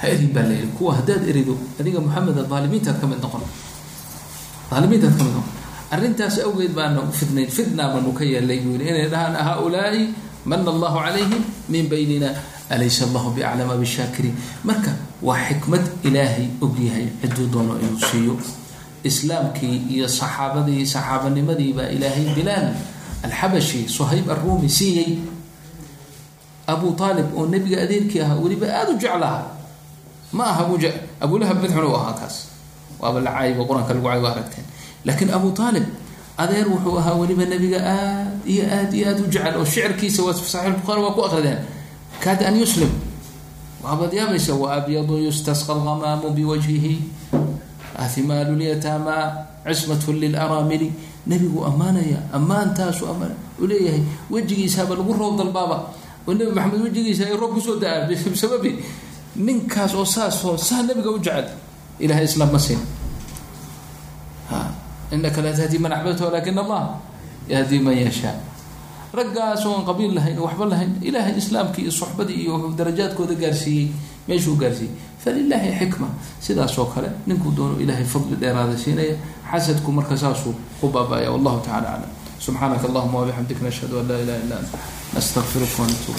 ha erin baa layihi kuwa haddaad erido adiga moxamed aalimiintaad ka mid noqon. Aalimiintaad ka noqon. Arrintaas awgeed baana fidnayn fidnaa baanu ka yeelay buu yii inay dhahaan haulaai mana allahu calayhim min baynina alaysa allahu biaclama bishaakiriin marka waa xikmad ilaahay ogyahay ciduu doono inuu siiyo. Islaamkii iyo saxaabadii saxaabanimadii ilaahay bilaal alxabashi suhayb arruumi siiyey. Abu aalib oo nebiga adeerkii ahaa weliba aada u jeclaha ma aha abu abulahab mid xun u ahaa kaas. Waaba la caayba qur'aanka lagu cayba aragteen. Laakiin abu aalib adeer wuxuu ahaa weliba nabiga aad iyo aad iyo aad u jecel oo shicirkiisa waa saxiix buhaari waa ku akrideen kaada an yuslim. Waabaad yaabaysa waabyadu yustasqa algamaamu biwajhihi ahimaalu lyataama cismatu lilaramili. Nebigu ammaanaya ammaantaasu ammaan uu leeyahay wejigiisaaba lagu roob dalbaaba. Oo nebi maxamed wejigiisa ay roob ku soo da'aa bisababi ninkaas oo saasoo saa nabiga u jecel ilahay islaam ma siin inaka laa tahdi man axbabta walakin allah yahdi man yashaa raggaas oon qabiil lahayn waxba lahayn ilaahay islaamkii iyo soxbadii iyo wuxuu darajaadkooda gaarsiiyey meeshuu gaarsiiyey falilaahi xikma sidaas oo kale ninkuu doono ilaahay fadli dheeraada siinaya xasadku marka saasuu ku baaba-aya wallahu tacala aclam subxaanaka allahuma wabixamdik nashhadu an laa ilaha illa anta nastaqfiruka wanatuub